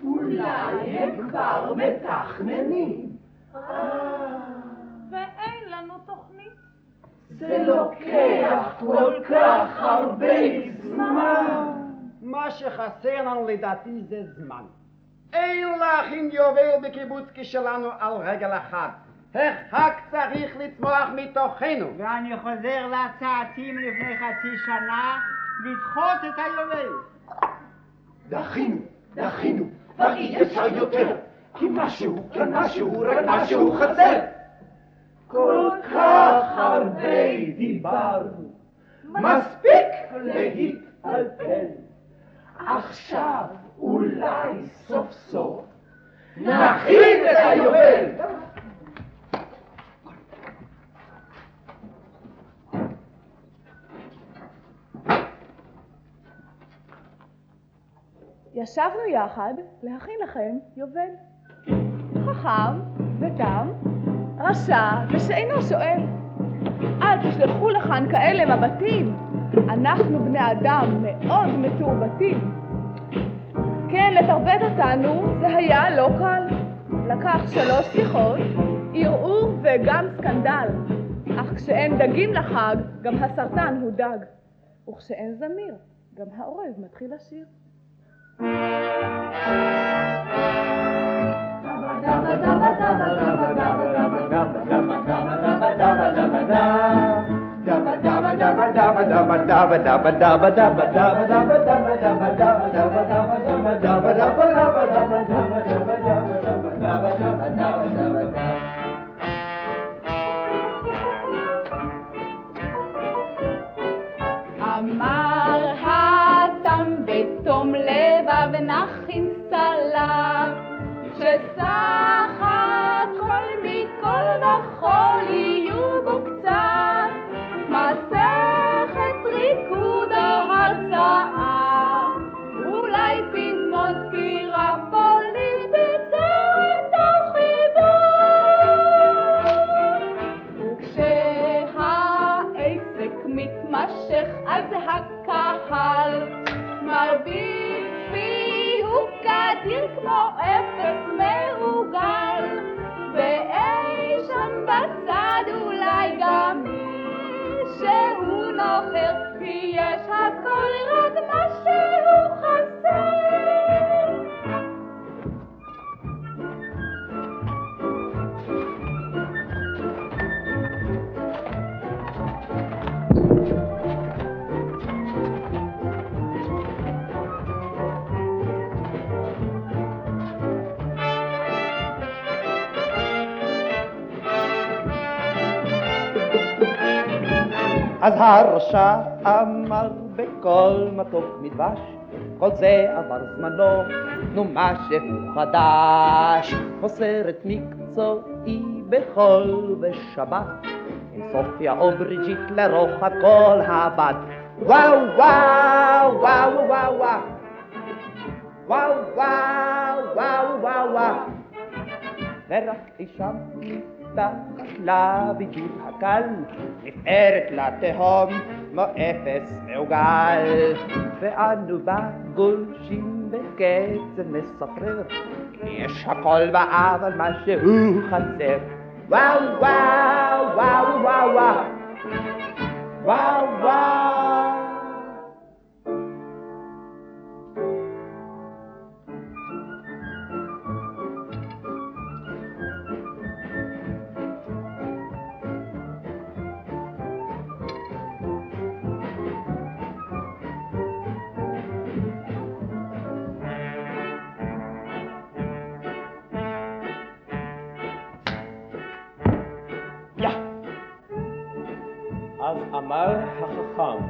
אולי הם כבר מתכננים. ואין לנו תוכנית. זה לוקח כל כך הרבה זמן. מה שחסר לנו לדעתי זה זמן. אין להכין יובל בקיבוצקי שלנו על רגל אחת. החק צריך לצמוח מתוכנו. ואני חוזר להצעתי מלפני חצי שנה לדחות את היובל. דחינו, דחינו, כבר אי אפשר יותר, כי משהו, כי משהו, רק משהו חסר. כל כך הרבה דיברנו, מספיק להתפלפל. עכשיו אולי סוף סוף נכין את היובל. ישבנו יחד להכין לכם יובל. חכם ותם, רשע ושאינו שואל. אל תשלחו לכאן כאלה מבטים, אנחנו בני אדם מאוד מתורבתים. כן, לתרבט אותנו זה היה לא קל. לקח שלוש שיחות, ערעור וגם סקנדל. אך כשאין דגים לחג, גם הסרטן הוא דג. וכשאין זמיר, גם העורב מתחיל לשיר. da ba da ba da ba da ba da ba בבוקר, כי יש הכל רק מה שהוא חסר. אז הרשע אמר בקול מתוק מדבש, כל זה עבר זמנו, נו משהו חדש. מוסר את מקצועי בחול ושבת, עם סופיה או בריג'ית לרוחב כל הבת. וואו וואו וואו וואו וואו וואו וואו וואו וואו וואו ורק אי שם מתחת לבידוד הקל נפארת לתהום כמו אפס מעוגל. ואנו בגולשים בקצב מסחרר כי יש הכל באבל משהו חסר. וואו וואו וואו וואו וואו. וואו וואו אמר החכם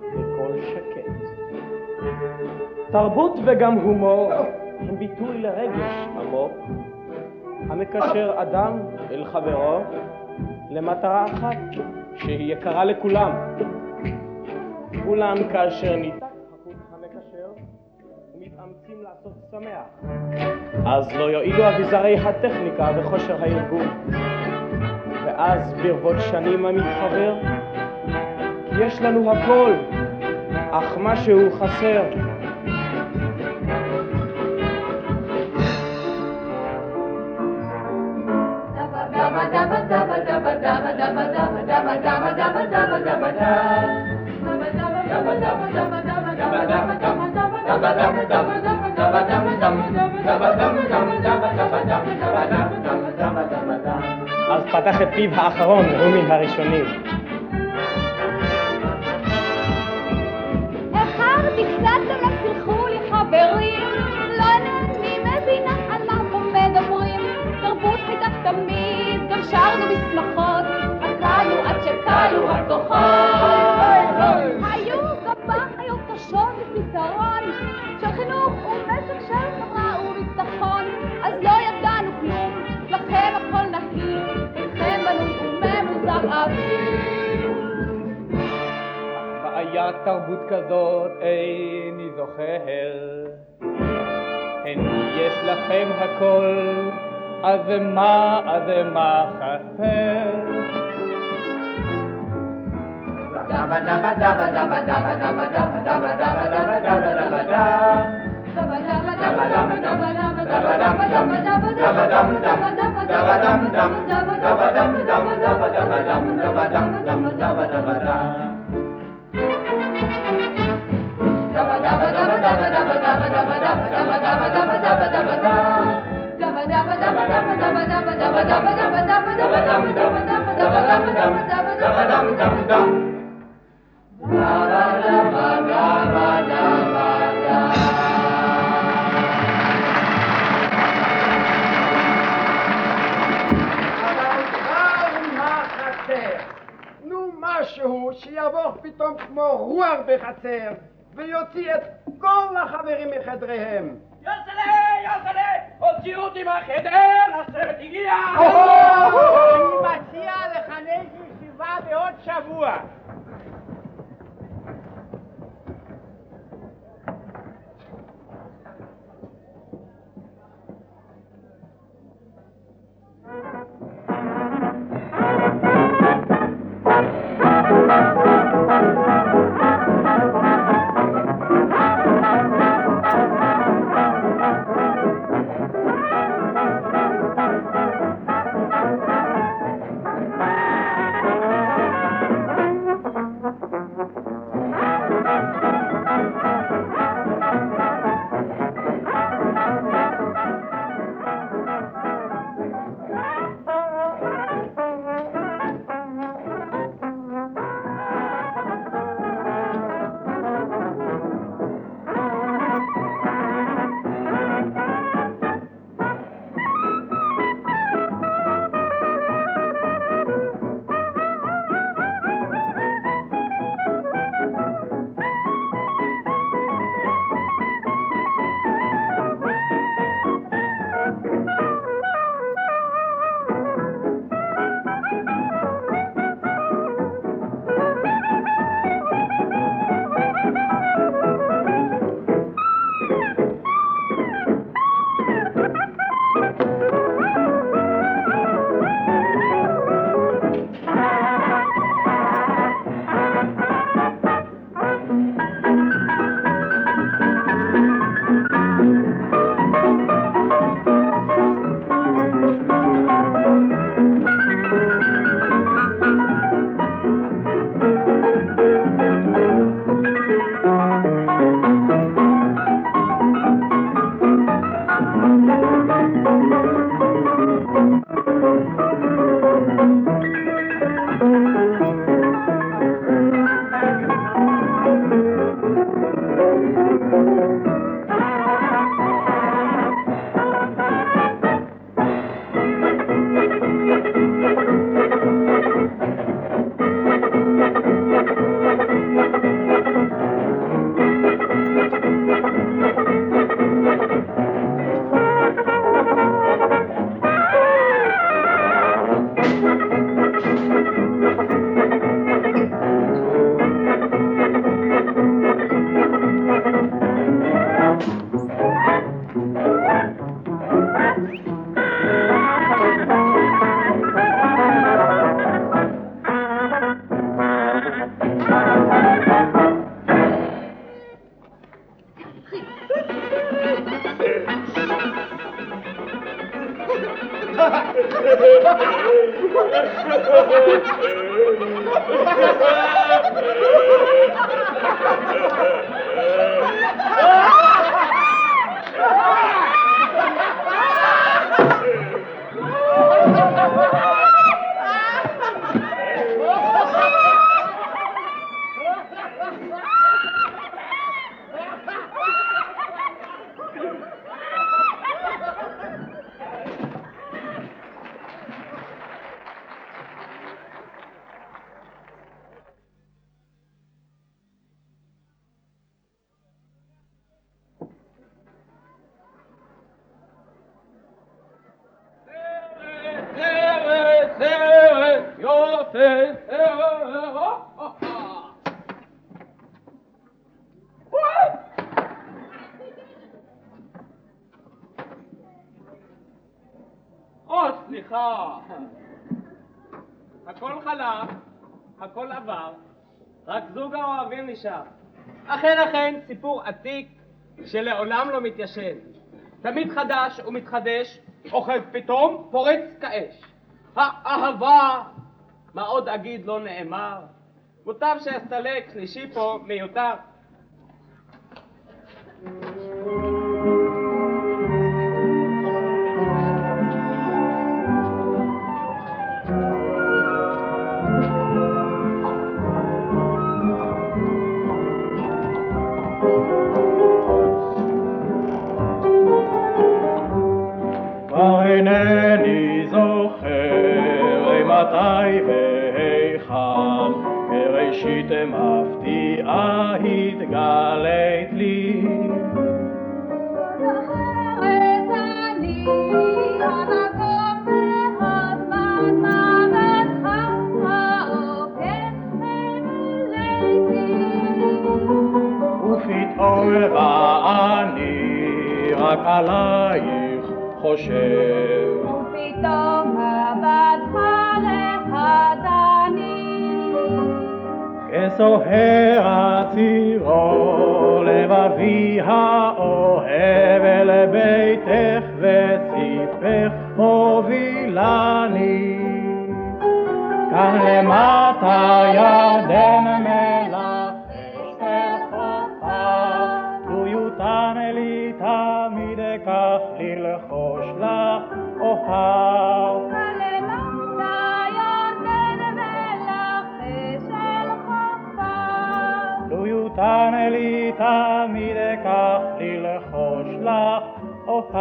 בקול שקט, תרבות וגם הומור הם ביטוי לרגש עמוק המקשר אדם אל חברו למטרה אחת שהיא יקרה לכולם, אולם כאשר ניתק החוט המקשר, ומתאמצים לעשות שמח, אז לא יועילו אביזרי הטכניקה וכושר הארגון. ואז ברבות שנים המתחבר, יש לנו הכל, אך משהו חסר. אז פתח את פיו האחרון, הוא מן הראשונים. קשות לפתרון, של חינוך ומשק של חברה וביטחון, אז לא ידענו כלום, לכם הכל נהיר, אתכם בנוי וממוזג אוויר. בעיית תרבות כזאת איני זוכר. הן יש לכם הכל, אז מה, אז מה חסר? אבל מה חסר? משהו שיבוא פתאום כמו רוח בחצר ויוציא את כל החברים מחדריהם. יוסלה, יוסלה, הוציאו אותי מהחדר, הסרט הגיע! אני מציע לכנס ישיבה בעוד שבוע. עתיק שלעולם לא מתיישן. תמיד חדש ומתחדש, אוכב פתאום, פורץ כאש. האהבה, מה עוד אגיד לא נאמר? מוטב שאסתלק, שלישי פה מיותר. תן לי תמיד אקח לי לחוש לך אותך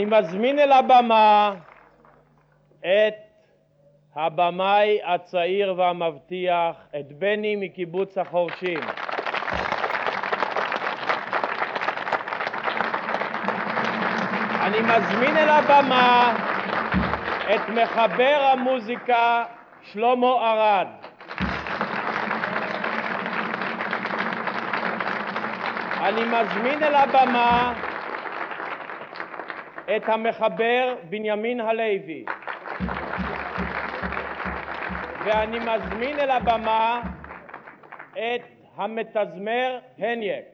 אני מזמין אל הבמה את הבמאי הצעיר והמבטיח, את בני מקיבוץ החורשים. אני מזמין אל הבמה את מחבר המוזיקה שלמה ארד. אני מזמין אל הבמה את המחבר בנימין הלוי. ואני מזמין אל הבמה את המתזמר הניאק.